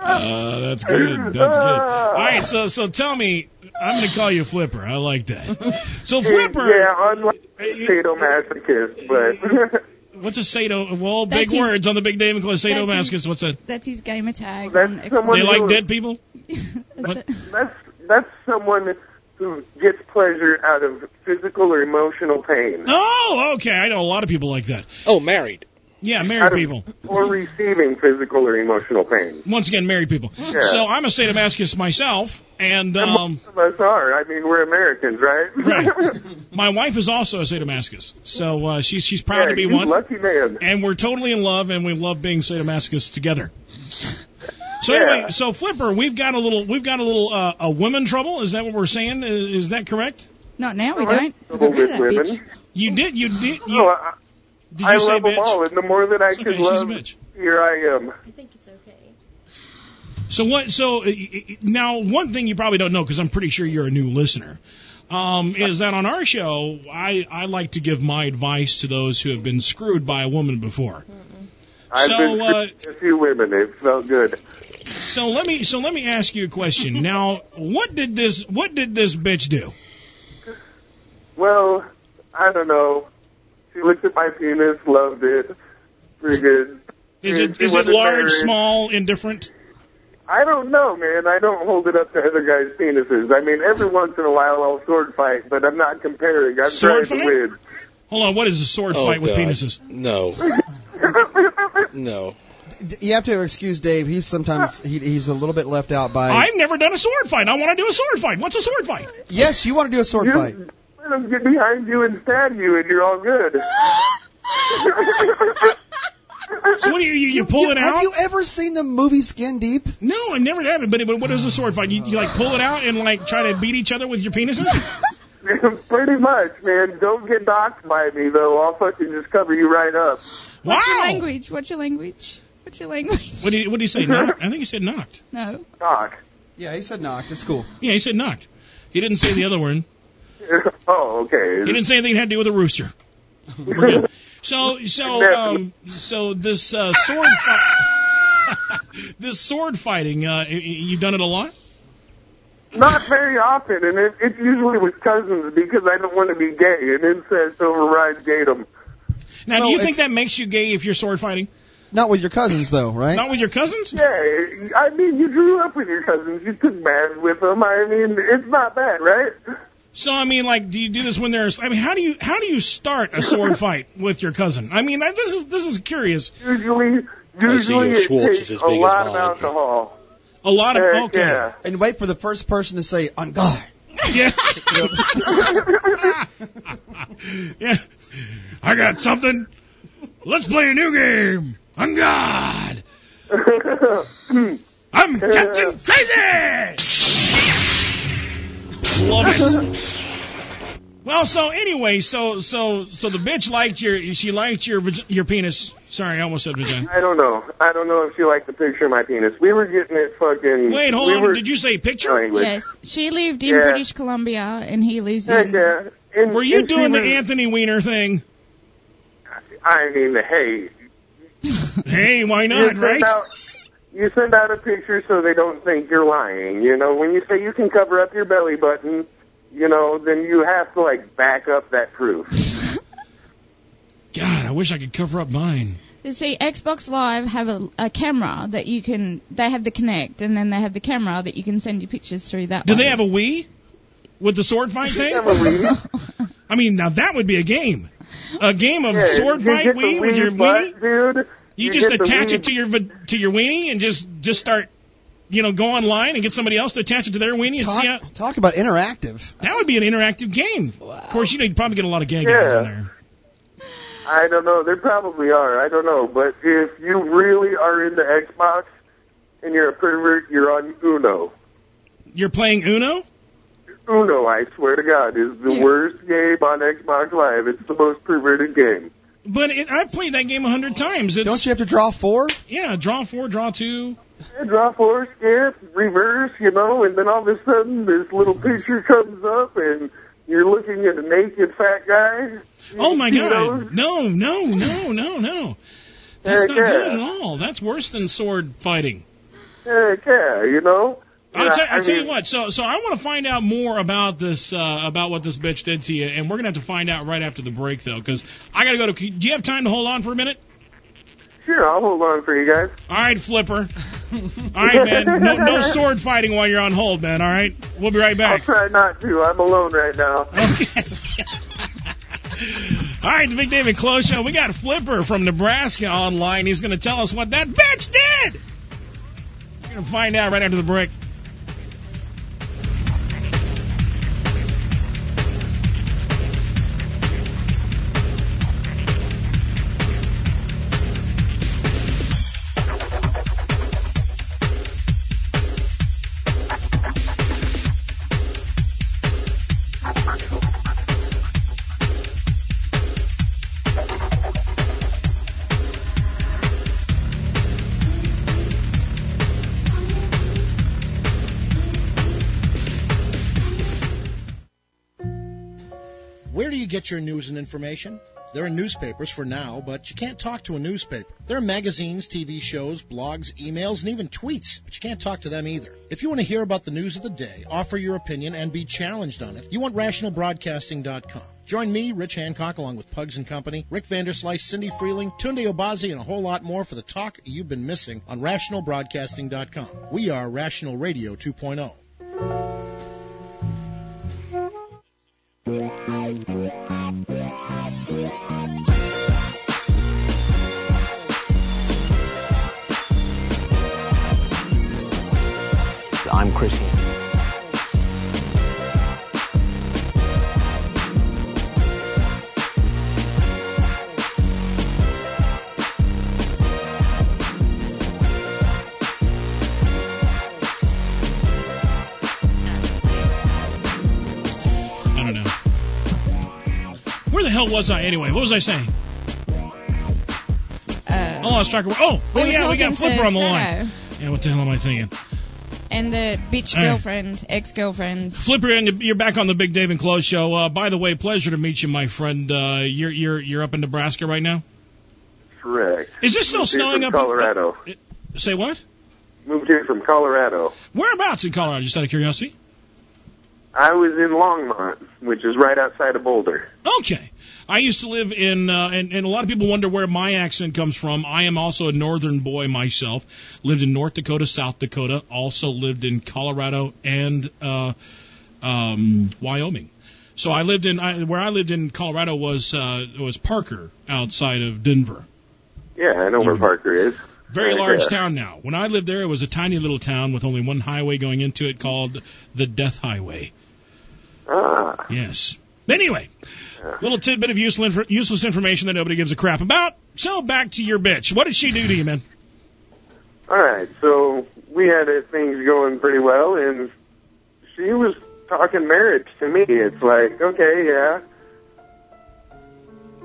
Uh, that's good. That's good. All right, so so tell me, I'm going to call you Flipper. I like that. So Flipper, Yeah, unlike sadomasochist, but what's a sado? Well, That's big his- words on the big David Clo's. That's his- Sadomasochist. What's that? That's his gamer tag. That's someone They like who- dead people. That's- that's that's someone who gets pleasure out of physical or emotional pain, Oh, okay. I know a lot of people like that. Oh, married. Yeah, married of, people. or receiving physical or emotional pain. Once again, married people. Yeah. So I'm a sadomasochist myself, and And um, most of us are. I mean, we're Americans, right? Right. my wife is also a sadomasochist. So uh, she's she's proud yeah, to be one. lucky man. and we're totally in love, and we love being sadomasochists together. So Yeah. anyway, so Flipper, we've got a little, we've got a little, uh, a women trouble. Is that what we're saying? Is, is that correct? Not now, we don't. have trouble with women. bitch. You did, you did, you, No, I, did you I say love them all, and the more that I It's can okay, love, bitch. here I am. I think it's okay. So what? So uh, now, one thing you probably don't know, because I'm pretty sure you're a new listener, um, is that on our show, I I like to give my advice to those who have been screwed by a woman before. I've So, been uh, a few women. It felt good. So let me so let me ask you a question. Now, what did this what did this bitch do? Well, I don't know. She looked at my penis, loved it. Pretty good. Is And it she is it large, married. small, indifferent? I don't know, man. I don't hold it up to other guys' penises. I mean, every once in a while I'll sword fight, but I'm not comparing. I'm Sword trying fight? to win. Hold on, what is a sword Oh, fight with penises? No. No. You have to excuse Dave. He's sometimes he, he's a little bit left out by. I've never done a sword fight. I want to do a sword fight. What's a sword fight? yes, you want to do a sword You fight. Let them get behind you and stab you, and you're all good. So what do you you, you pull it out? Have you ever seen the movie Skin Deep? No, I never have it. But, but what is a sword fight? You, you like pull it out and like try to beat each other with your penises? Pretty much, man. Don't get doxxed by me though. I'll fucking just cover you right up. What's your language? What's your language? What's your language? What did he, what did he say? Knocked? I think he said knocked. No. Doc. Yeah, he said knocked. It's cool. Yeah, he said knocked. He didn't say the other one. oh, okay. He didn't say anything that had to do with a rooster. We're good. So, so, um, so this uh, sword fight, this sword fighting, uh, y- y- you've done it a lot. Not very often, and it, it's usually with cousins because I don't want to be gay, and incest overrides gaydom. Now, So do you think that makes you gay if you're sword fighting? Not with your cousins though, right? Not with your cousins? Yeah, I mean, you grew up with your cousins. You took baths with them. I mean, it's not bad, right? So, I mean, like, do you do this when there's? I mean, how do you how do you start a sword fight with your cousin? I mean, I, this is this is curious. Usually, I see usually your it Schwartz takes is as a big as lot of alcohol. A lot of Heck okay. yeah. And wait for the first person to say on guard. Yeah. yeah. I got something. Let's play a new game. On God. I'm Captain Crazy. Love it. Well, so anyway, so so so the bitch liked your she liked your vag- your penis. Sorry, I almost said vagina. I don't know. I don't know if she liked the picture of my penis. We were getting it fucking. Wait, hold we on. Were, Did you say picture? Language. Yes. She lived in Yeah. British Columbia and he lives Heck in. yeah. And, Were you and doing the was- Anthony Weiner thing? I mean, hey, Hey, why not, send right? out you send out a picture so they don't think you're lying. You know, when you say you can cover up your belly button, you know, then you have to like back up that proof. God, I wish I could cover up mine. You see, Xbox Live have a, a camera that you can. They have the Kinect, and then they have the camera that you can send your pictures through that. Do way. they have a Wii with the sword fight thing? I mean, now that would be a game. A game of Yeah, sword fight get the Wii with your Wii dude. You, You just attach it to your va- to your weenie and just just start, you know, go online and get somebody else to attach it to their weenie and see how. Talk, talk about interactive. That would be an interactive game. Of course, you know, you'd probably get a lot of gay guys Yeah. in there. I don't know. There probably are. I don't know. But if you really are into Xbox and you're a pervert, you're on Uno. You're playing Uno. Uno, I swear to God, is the Yeah. worst game on Xbox Live. It's the most perverted game. But it, I've played that game a hundred times. It's, Don't you have to draw four? Yeah, draw four, draw two. Yeah, draw four, skip, reverse, you know, and then all of a sudden this little picture comes up and you're looking at a naked fat guy. Oh my You know? God! No, no, no, no, no. That's Heck not good at all. That's worse than sword fighting. Heck yeah, you know? I'll, Yeah, tell, I'll I tell you what. So, so I want to find out more about this, uh, about what this bitch did to you, and we're gonna have to find out right after the break, though, because I gotta go to. Do you have time to hold on for a minute? Sure, I'll hold on for you guys. All right, Flipper. All right, man. No, no sword fighting while you're on hold, man. All right. We'll be right back. I'll try not to. I'm alone right now. Okay. All right, the Big David Clo's Show. We got Flipper from Nebraska online. He's going to tell us what that bitch did. We're going to find out right after the break. Get your news and information? There are newspapers for now, but you can't talk to a newspaper. There are magazines, TV shows, blogs, emails, and even tweets, but you can't talk to them either. If you want to hear about the news of the day, offer your opinion, and be challenged on it, you want RationalBroadcasting.com. Join me, Rich Hancock, along with Pugs and Company, Rick Vanderslice, Cindy Freeling, Tunde Obazi, and a whole lot more for the talk you've been missing on RationalBroadcasting.com. We are Rational Radio oh. 2.0. I'm Christian. I don't know. Where the hell was I anyway? What was I saying? Uh, Oh, I was talking. Oh, oh yeah, we got Flipper on the line. Sarah Yeah, what the hell am I thinking? And the bitch Uh. girlfriend, ex girlfriend. Flipper, and you're back on the Big Dave and Clo's show. Uh, by the way, pleasure to meet you, my friend. Uh, you're you're you're up in Nebraska right now. Correct. Is this still Moved here snowing from up? Colorado. Say what? Moved here from Colorado. Whereabouts in Colorado? Just out of curiosity. I was in Longmont, which is right outside of Boulder. Okay. I used to live in, uh, and, and a lot of people wonder where my accent comes from. I am also a northern boy myself. Lived in North Dakota, South Dakota. Also lived in Colorado and uh, um, Wyoming. So I lived in I, where I lived in Colorado was uh, was Parker outside of Denver. Yeah, I know where Parker is. Very large there. town now. When I lived there, it was a tiny little town with only one highway going into it called the Death Highway. Ah. Yes. Anyway, little tidbit of useless, inf- useless information that nobody gives a crap about. So back to your bitch. What did she do to you, man? All right, so we had uh, things going pretty well, and she was talking marriage to me. It's like, okay, yeah.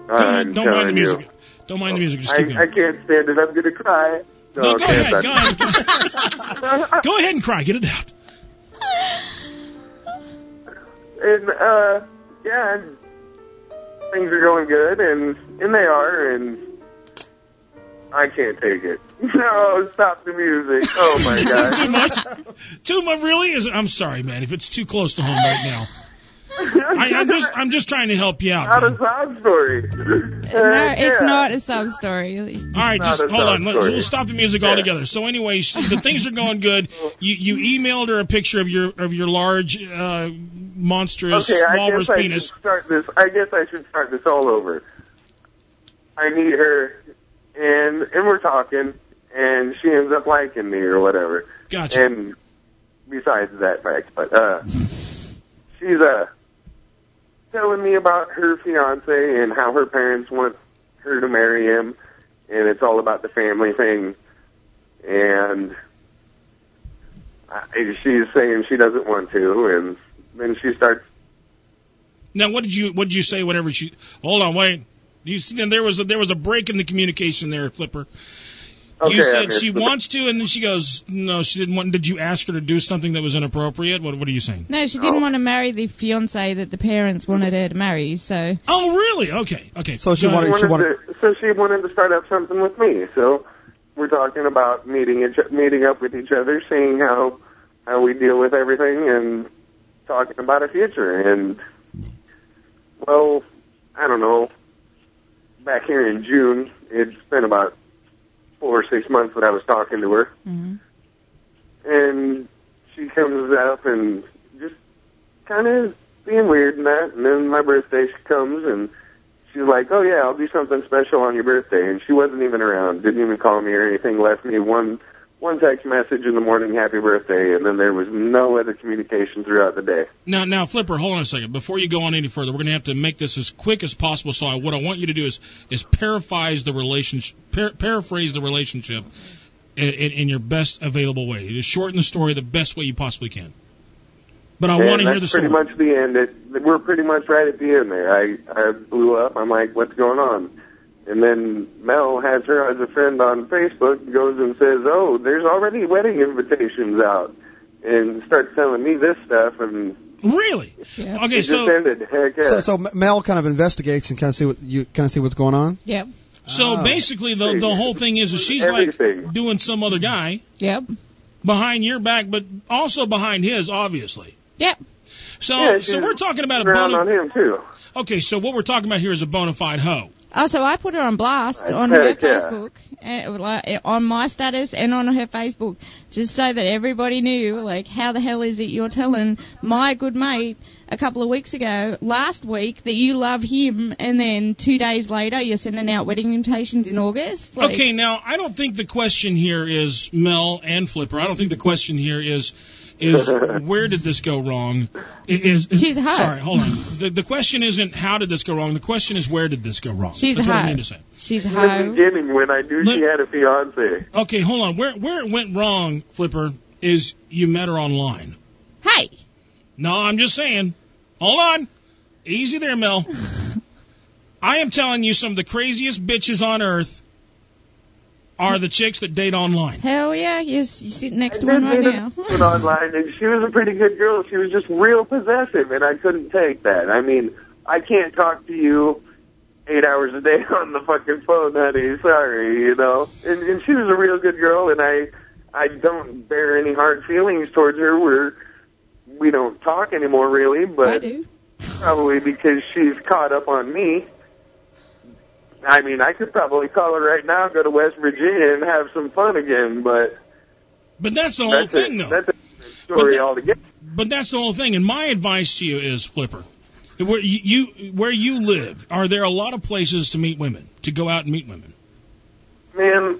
Don't mind the music. you. Don't mind the music. Just I, going. I can't stand it. I'm going to cry. No, go okay, ahead. Go ahead. Go ahead and cry. Get it out. And uh yeah, things are going good and and they are and I can't take it. No, stop the music. Oh my god. too much. Too much. Really? Is I'm sorry, man. If it's too close to home right now, I, I'm just I'm just trying to help you out. Not man. a sob story. No, it's not a sub story. All right, just hold on. sob Let's, we'll stop the music Yeah. altogether. So anyway, the things are going good. You you emailed her a picture of your of your large, uh, monstrous Okay, I walrus guess I penis. should start this. I guess I should start this all over. I meet her, and and we're talking, and she ends up liking me or whatever. Gotcha. And besides that fact, but uh, she's uh telling me about her fiance and how her parents want her to marry him, and it's all about the family thing, and. I, she's saying she doesn't want to, and then she starts Now, what did you what did you say? Whatever she. Hold on, wait. You see, there was a, there was a break in the communication there, Flipper. Okay, you said she wants to, and then she goes, "No, she didn't want." Did you ask her to do something that was inappropriate? What What are you saying? No, she didn't oh. want to marry the fiance that the parents wanted her to marry. So Oh, really? Okay, okay. So she Go ahead. wanted, she wanted, to, so she wanted to start up something with me. So we're talking about meeting each, meeting up with each other, seeing how how we deal with everything, and talking about a future. And well, I don't know. Back here in June, it's been about four or six months that I was talking to her, mm-hmm. and she comes up and just kind of being weird and that. And then my birthday she comes and she's like, "Oh yeah, I'll do something special on your birthday." And she wasn't even around, didn't even call me or anything. Left me one one text message in the morning, "Happy birthday," and then there was no other communication throughout the day. Now, now, Flipper, hold on a second. Before you go on any further, we're going to have to make this as quick as possible. So, I, what I want you to do is is paraphrase the relationship, par- paraphrase the relationship in, in, in your best available way. Just shorten the story the best way you possibly can. But I and want to hear the story. pretty much the end. It, we're pretty much right at the end there. I I blew up. I'm like, "What's going on?" And then Mel has her as a friend on Facebook, goes and says, "Oh, there's already wedding invitations out," and starts telling me this stuff, and Really? Yeah. Okay, so ended. Heck yeah. so, so Mel kind of investigates and kind of see what you kind of see what's going on. Yep. so Ah. basically, the the whole thing is, is she's Everything. like doing some other guy Yep. behind your back, but also behind his, obviously. Yep. So, Yeah, so we're talking about a around bona. on him too. Okay, so what we're talking about here is a bona fide hoe. Oh, so I put her on blast I on her. Facebook, uh, like, on my status and on her Facebook, just so that everybody knew, like, how the hell is it you're telling my good mate a couple of weeks ago, last week, that you love him, and then two days later you're sending out wedding invitations in August? Like, Okay, now I don't think the question here is Mel and Flipper. I don't think the question here is is where did this go wrong? Is, is She's a hoe. sorry, hold on. The the question isn't how did this go wrong. The question is where did this go wrong. She's That's a what I mean to say. She's a In the beginning, when I knew she had a fiance, Okay, hold on. Where where it went wrong, Flipper, is you met her online. Hey! No, I'm just saying. Hold on. Easy there, Mel. I am telling you, some of the craziest bitches on earth are the chicks that date online. Hell yeah, you're, you're sitting next to I one right meet now. a woman online, and she was a pretty good girl. She was just real possessive, and I couldn't take that. I mean, I can't talk to you eight hours a day on the fucking phone, honey. Sorry, you know. And, and she was a real good girl, and I, I don't bear any hard feelings towards her. We're, we don't talk anymore, really, but I do. probably because she's caught up on me. I mean, I could probably call her right now, go to West Virginia, and have some fun again, but But that's the whole that's thing, a, though. That's a different story that- altogether. But that's the whole thing. And my advice to you is, Flipper, where you, you where you live, are there a lot of places to meet women, to go out and meet women? Man,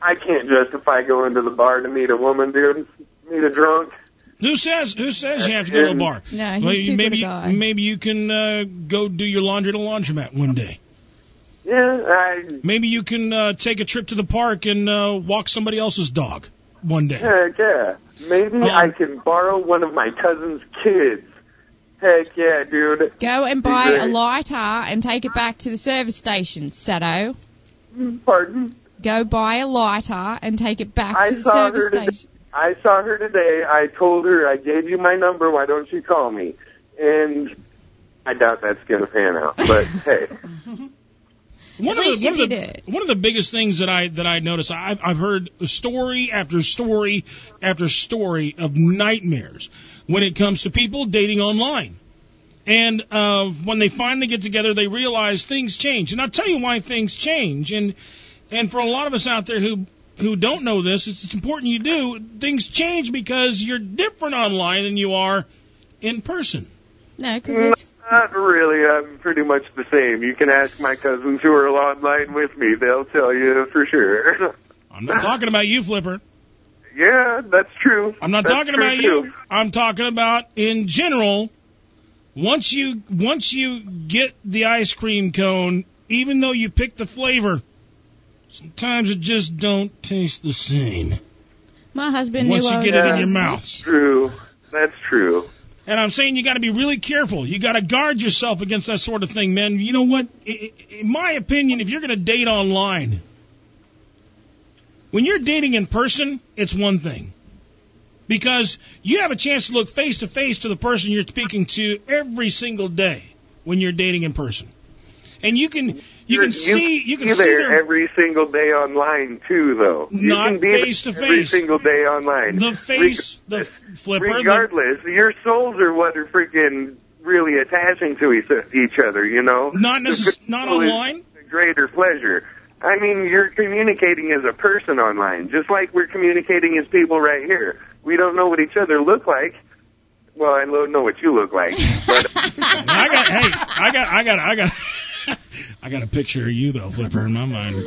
I can't justify going to the bar to meet a woman, dude. Meet a drunk. Who says who says you have to go to a bar? No, he's Well, too good maybe a guy. maybe you can uh, go do your laundry at a laundromat one day. Yeah, I Maybe you can uh, take a trip to the park and uh, walk somebody else's dog one day. heck yeah. Maybe Um, I can borrow one of my cousin's kids. Heck yeah, dude. Go and buy a lighter and take it back to the service station, Sato. Pardon? Go buy a lighter and take it back I to the service her today. station. I saw her today. I told her I gave you my number. Why don't you call me? And I doubt that's gonna pan out. But hey, One of, the, one, of the, did. one of the biggest things that I that I noticed, I've, I've heard story after story after story of nightmares when it comes to people dating online. And uh, when they finally get together, they realize things change. And I'll tell you why things change. And and for a lot of us out there who who don't know this, it's, it's important you do. Things change because you're different online than you are in person. No, because mm, not really. I'm pretty much the same. You can ask my cousins who are online with me. They'll tell you for sure. I'm not talking about you, Flipper. yeah, that's true. I'm not That's talking true, about too. you. I'm talking about in general. Once you once you get the ice cream cone, even though you pick the flavor, sometimes it just don't taste the same. my husband Once knew you I was get it in your bitch. mouth. True. That's true. And I'm saying you got to be really careful. You got to guard yourself against that sort of thing, man. You know what? I- I- In my opinion, if you're going to date online, when you're dating in person, it's one thing. Because you have a chance to look face to face to the person you're speaking to every single day when you're dating in person. And you can you can see you can see there every single day online too, though. You Not can be face to face. every single day online. the face the flipper the, Regardless, your souls are what are freaking really attaching to each, each other. You know, not necess- not online. greater pleasure. I mean, you're communicating as a person online, just like we're communicating as people right here. We don't know what each other look like. Well, I don't know what you look like, but I got hey, I got I got I got I got a picture of you though, Flipper, in my mind.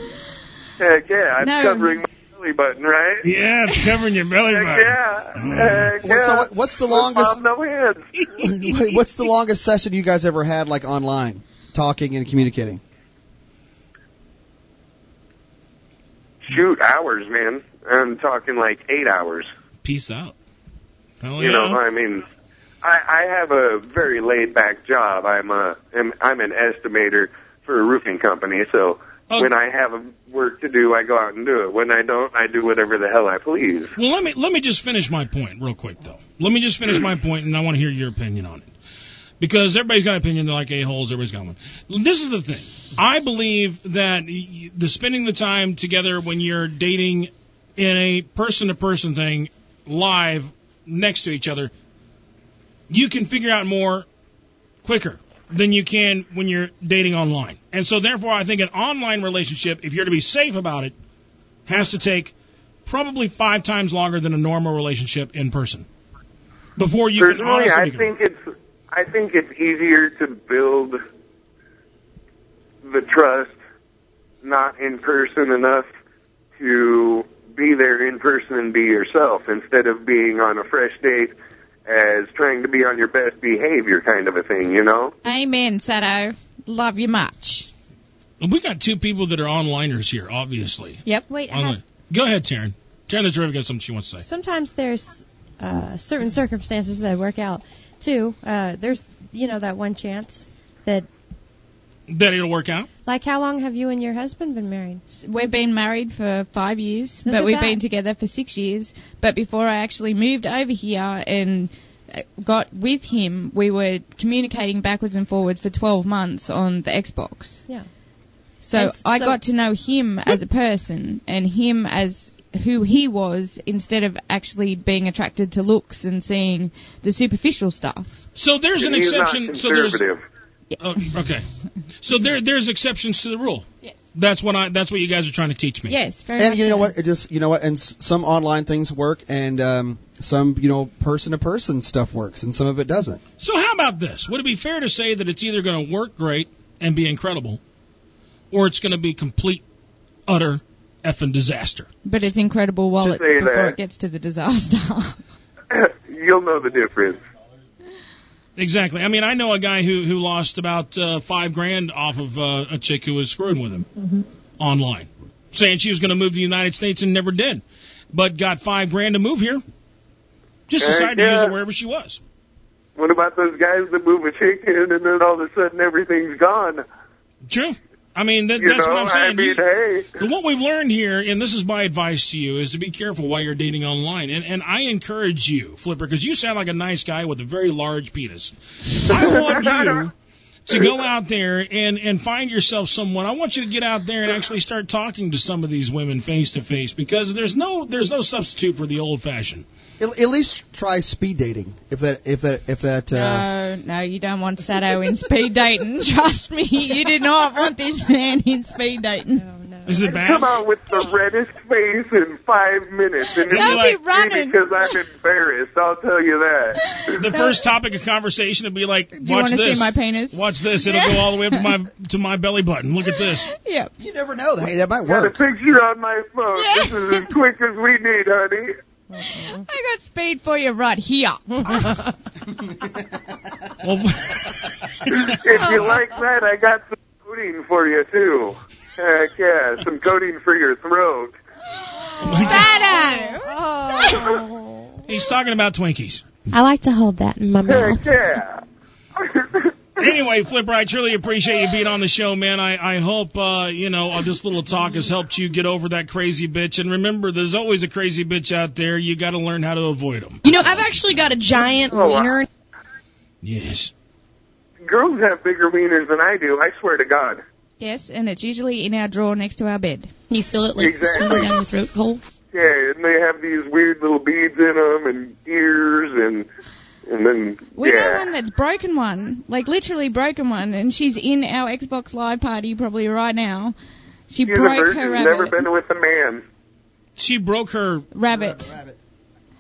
heck yeah, I'm No. covering my belly button, right? Yeah, it's covering your belly Heck button. yeah, oh. heck What- yeah. so what's the longest- no hands. What's the longest session you guys ever had, like online, talking and communicating? Shoot, hours, man. I'm talking like eight hours. Peace out. Hell You yeah. know, I mean, I, I have a very laid back job. I'm a I'm, I'm an estimator for a roofing company, so Oh. when I have a work to do, I go out and do it. When I don't, I do whatever the hell I please. Well, let me let me just finish my point real quick though. Let me just finish my point, and I want to hear your opinion on it. Because everybody's got an opinion, they're like a holes. Everybody's got one. This is the thing. I believe that the spending the time together when you're dating in a person to person thing, live next to each other, you can figure out more quicker than you can when you're dating online. And so therefore I think an online relationship, if you're to be safe about it, has to take probably five times longer than a normal relationship in person. Before you can Personally, honestly I think it's I think it's easier to build the trust not in person enough to be there in person and be yourself instead of being on a fresh date as trying to be on your best behavior kind of a thing, you know? Amen, Sato. Love you much. we got two people that are onliners here, obviously. Yep. Wait, Online. have, Go ahead, Taryn. Taryn the Terrific got something she wants to say. sometimes there's uh, certain circumstances that work out too. Uh, there's you know that one chance that That it'll work out. Like, how long have you and your husband been married? We've been married for five years, Look but we've that. been together for six years. But before I actually moved over here and uh, got with him, we were communicating backwards and forwards for 12 months on the Xbox. Yeah. So And s- I so- got to know him as a person and him as who he was instead of actually being attracted to looks and seeing the superficial stuff. So there's an And he's not exception. So there's conservative. Oh, okay. So there there's exceptions to the rule. Yes. That's what I that's what you guys are trying to teach me. Yes, very and much you know so. what? It just you know what? And s- some online things work, and um, some you know person to person stuff works, and some of it doesn't. So how about this? Would it be fair to say that it's either going to work great and be incredible, or it's going to be complete, utter effing disaster? But it's incredible while Just it, say before that. it gets to the disaster. You'll know the difference. Exactly. I mean, I know a guy who who lost about uh, five grand off of uh, a chick who was screwing with him online, saying she was going to move to the United States and never did, but got five grand to move here. Just Heck decided to use it wherever she was. What about those guys that move a chick in and then all of a sudden everything's gone? True. I mean, that, that's know, what I'm saying. I mean, hey. What we've learned here, and this is my advice to you, is to be careful while you're dating online. And, and I encourage you, Flipper, because you sound like a nice guy with a very large penis. I want you to go out there and, and find yourself someone. I want you to get out there and actually start talking to some of these women face to face because there's no there's no substitute for the old fashioned. At, at least try speed dating. If that if that if that. Uh, no, no, you don't want Sato in speed dating. Trust me, you do not want this man in speed dating. Is it bad? Come out with the reddest face in five minutes, and They'll it's be running. because I'm embarrassed. I'll tell you that. The first topic of conversation would be like, you watch wanna see this. my penis? Watch this. It'll go all the way up to my to my belly button. Look at this. Yep. you never know. Hey, that might Got a work. picture on my phone. This is as quick as we need, honey. I got speed for you right here. Well, If you like that, I got some coating for you too. Heck yeah, some coating for your throat. Sato! he's talking about Twinkies. I like to hold that in my mouth. Heck yeah. Anyway, Flipper, I truly appreciate you being on the show, man. I, I hope, uh, you know, uh, this little talk has helped you get over that crazy bitch. And remember, there's always a crazy bitch out there. You got to learn how to avoid them. You know, I've actually got a giant Oh, wow. wiener. Yes. Girls have bigger wieners than I do. I swear to God. Yes, and it's usually in our drawer next to our bed. You feel it like Exactly. swimming down your throat hole. Yeah, and they have these weird little beads in them and ears and and then We know yeah. one that's broken one, like literally broken one, and she's in our Xbox Live party probably right now. She She's a broke virgin. her Never rabbit. been with a man. She broke her. Rabbit.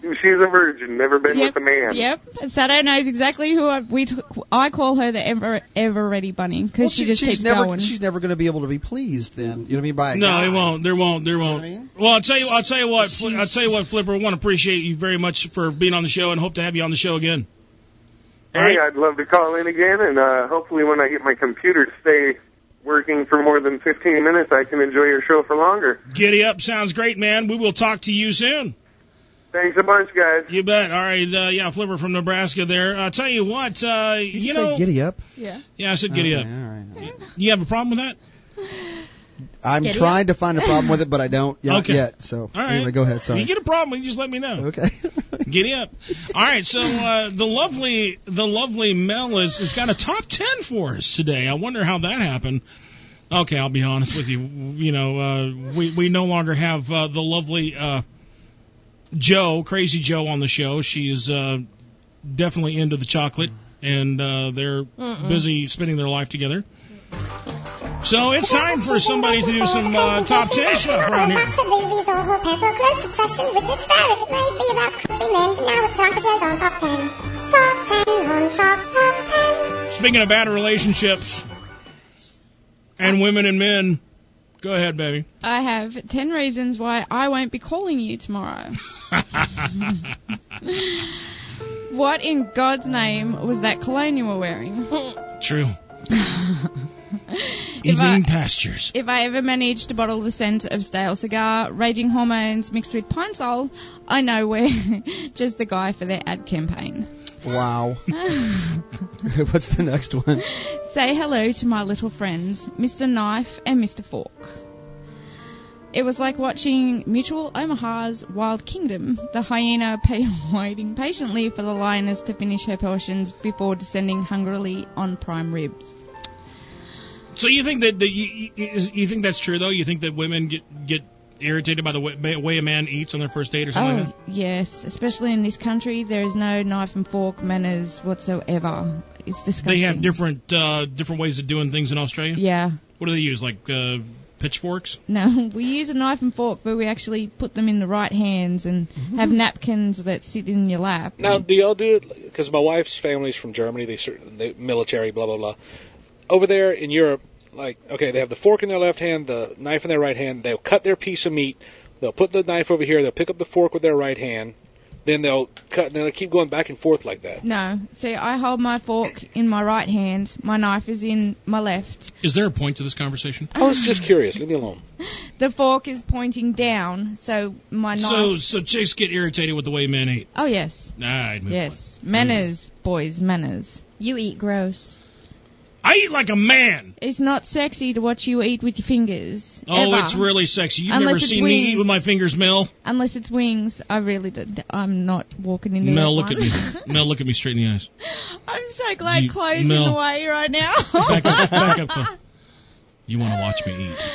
She's a virgin. Never been Yep. with a man. Yep. Sato knows exactly who I, we. T- I call her the ever ever ready bunny because Well, she, just she's keeps never going. she's never going to be able to be pleased. Then you know what I mean by a No, guy. they won't. There won't. There won't. Well, I'll tell you. I'll tell you what. Fli- I'll tell you what, Flipper. I want to appreciate you very much for being on the show, and hope to have you on the show again. Hey, I'd love to call in again, and uh, hopefully when I get my computer to stay working for more than 15 minutes, I can enjoy your show for longer. Giddy up sounds great, man. We will talk to you soon. Thanks a bunch, guys. You bet. All right. Uh, yeah, Flipper from Nebraska. There. I'll tell you what. Uh, Did you, you say know. giddy up? Yeah. Yeah, I said giddy Okay, up. All right. all right. You have a problem with that? I'm Giddy trying to find a problem with it, but I don't yet. Okay. yet so All right. anyway, go ahead. If Sorry. you get a problem, you just let me know. okay. Giddy up. All right, so uh, the lovely the lovely Mel is has got a top ten for us today. I wonder how that happened. Okay, I'll be honest with you. You know, uh, we we no longer have uh, the lovely uh, Joe, Crazy Joe, on the show. She's uh, definitely into the chocolate, and uh, they're busy spending their life together. So it's time for somebody to do some uh, top ten stuff around here. That's a baby, the whole pepper close obsession with this virus. It might be about creepy men. Now it's time for Joe's on top 10. Top 10 on top, top 10. Speaking of bad relationships and women and men, go ahead, baby. I have ten reasons why I won't be calling you tomorrow. what in God's name was that cologne you were wearing? True. I- pastures. If I ever manage to bottle the scent of stale cigar, raging hormones mixed with Pine-Sol, I know we're just the guy for their ad campaign. Wow. What's the next one? Say hello to my little friends, Mr. Knife and Mr. Fork. It was like watching Mutual Omaha's Wild Kingdom, the hyena pa- waiting patiently for the lioness to finish her portions before descending hungrily on prime ribs. So you think that the, you, you you think that's true though? You think that women get get irritated by the way, way a man eats on their first date or something like Oh, yes, especially in this country, there is no knife and fork manners whatsoever. It's disgusting. They have different uh, different ways of doing things in Australia. Yeah. What do they use? Like uh, pitchforks? No, we use a knife and fork, but we actually put them in the right hands and have napkins that sit in your lap. Now, do y'all do it? Because my wife's family's from Germany. They certain they military, blah blah blah. Over there in Europe, like okay, they have the fork in their left hand, the knife in their right hand. They'll cut their piece of meat. They'll put the knife over here. They'll pick up the fork with their right hand. Then they'll cut. And they'll keep going back and forth like that. No, see, I hold my fork in my right hand, my knife is in my left. Is there a point to this conversation? I was just curious. Leave me alone. The fork is pointing down, so my knife. So so chicks get irritated with the way men eat. oh yes, All right, move yes, manners, boys, manners. You eat gross. I eat like a man. It's not sexy to watch you eat with your fingers. Oh, ever. it's really sexy. You've Unless never it's seen me eat with my fingers, Mel. Unless it's wings, I really did. I'm not walking into Mel, that look at me. Mel, look at me straight in the eyes. I'm so glad You- Chloe's in Mel. the way right now. Back up, back up. Chloe. You want to watch me eat?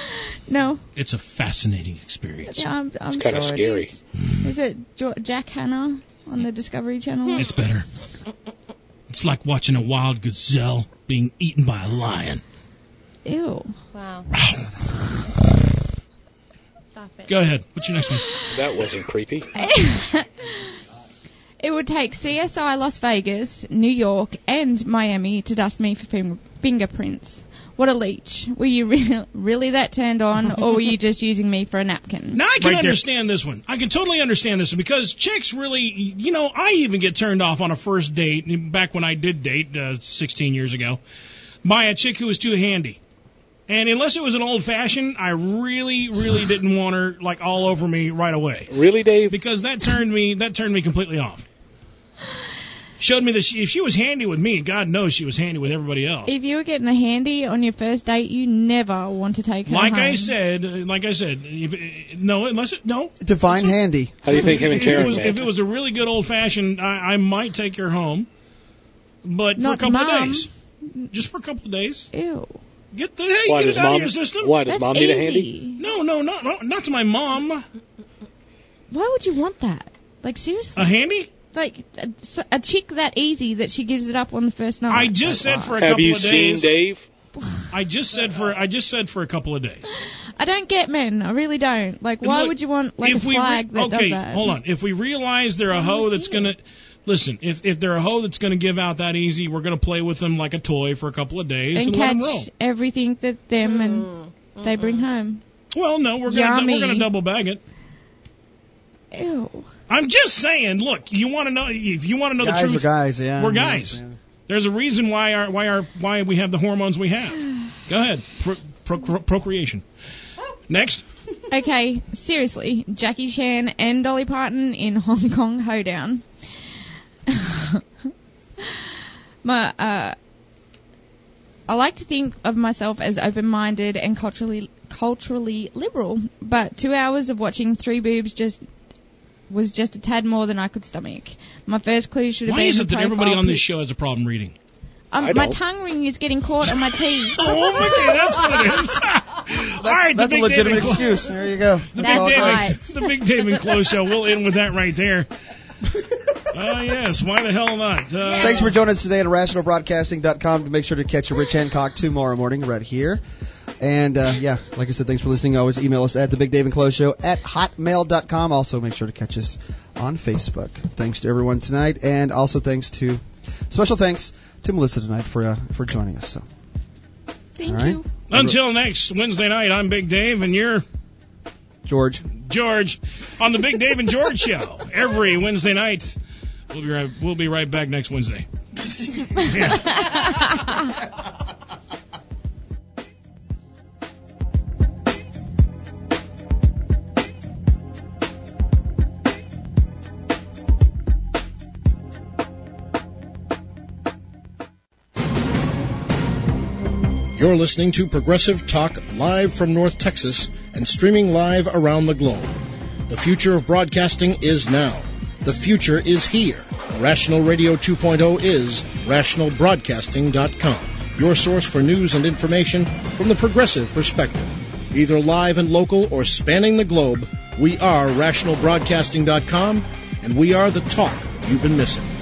no, It's a fascinating experience. yeah, I'm, I'm It's kinda sure it scary. is. Is it jo- Jack Hanna on the Discovery Channel? It's better. It's like watching a wild gazelle being eaten by a lion. Ew. Wow. Stop it. Go ahead. What's your next one? That wasn't creepy. It would take CSI Las Vegas, New York, and Miami to dust me for fing- fingerprints. What a leech. Were you re- really that turned on, or were you just using me for a napkin? Now I can Right there. understand this one. I can totally understand this one because chicks really, you know, I even get turned off on a first date back when I did date uh, 16 years ago by a chick who was too handy. And unless it was an old fashioned, I really, really didn't want her like all over me right away. Really, Dave? Because that turned me that turned me completely off. Showed me that she, if she was handy with me, God knows she was handy with everybody else. If you were getting a handy on your first date, you never want to take her Like home. I said, like I said, if, no, unless it, no. Divine handy. How do you think him and If it Karen was, if it was a really good old fashioned, I, I might take her home, but Not for a couple Mom. of days, just for a couple of days. Ew. Get the hey, Why get does it out of your system. Why does That's mom need a handy? easy. No, no, not not not to my mom. Why would you want that? Like seriously? A handy? Like a, a chick that easy that she gives it up on the first night. I just Like, said for a Have couple you of seen days. Dave? I just said for I just said for a couple of days. I don't get men. I really don't. Like, why Look, would you want like a flag we slag re- that okay, does that? hold on. If we realize they're a hoe that's gonna listen, if if they're a hoe that's gonna give out that easy, we're gonna play with them like a toy for a couple of days and and, let them roll. catch everything that them and mm-hmm. they bring mm-hmm. home. Well, no, we're gonna Yummy. we're gonna double bag it. Ew. I'm just saying. Look, you want to know if you want to know guys the truth. We're guys, yeah. We're guys. yeah. There's a reason why our why our why we have the hormones we have. Go ahead, pro, pro, pro, procreation. Next, Okay, seriously, Jackie Chan and Dolly Parton in Hong Kong Hoedown. My, uh, I like to think of myself as open-minded and culturally culturally liberal, but two hours of watching three boobs just was just a tad more than I could stomach. My first clue should have why been is the it that everybody on this show has a problem reading? Um, my don't. tongue ring is getting caught on my teeth. Oh, okay, that's what it is. All right, the That's a legitimate Dave and Clo- excuse. There you go. The That's Big David, Dave, is. the Big Dave and Clo's show. We'll end with that right there. Oh yes, why the hell not? Uh, Thanks for joining us today at rationalbroadcasting.com to make sure to catch a Rich Hancock tomorrow morning right here. And uh, yeah, like I said, thanks for listening. Always email us at the Big Dave and Clo's Show at hotmail.com. Also, make sure to catch us on Facebook. Thanks to everyone tonight, and also thanks to special thanks to Melissa tonight for uh, for joining us. So, Thank all right, you. Until next Wednesday night, I'm Big Dave, and you're George. George on the Big Dave and George show every Wednesday night. We'll be right. We'll be right back next Wednesday. You're listening to Progressive Talk live from North Texas and streaming live around the globe. The future of broadcasting is now. The future is here. Rational Radio 2.0 is rationalbroadcasting.com, your source for news and information from the progressive perspective. Either live and local or spanning the globe, we are rationalbroadcasting.com and we are the talk you've been missing.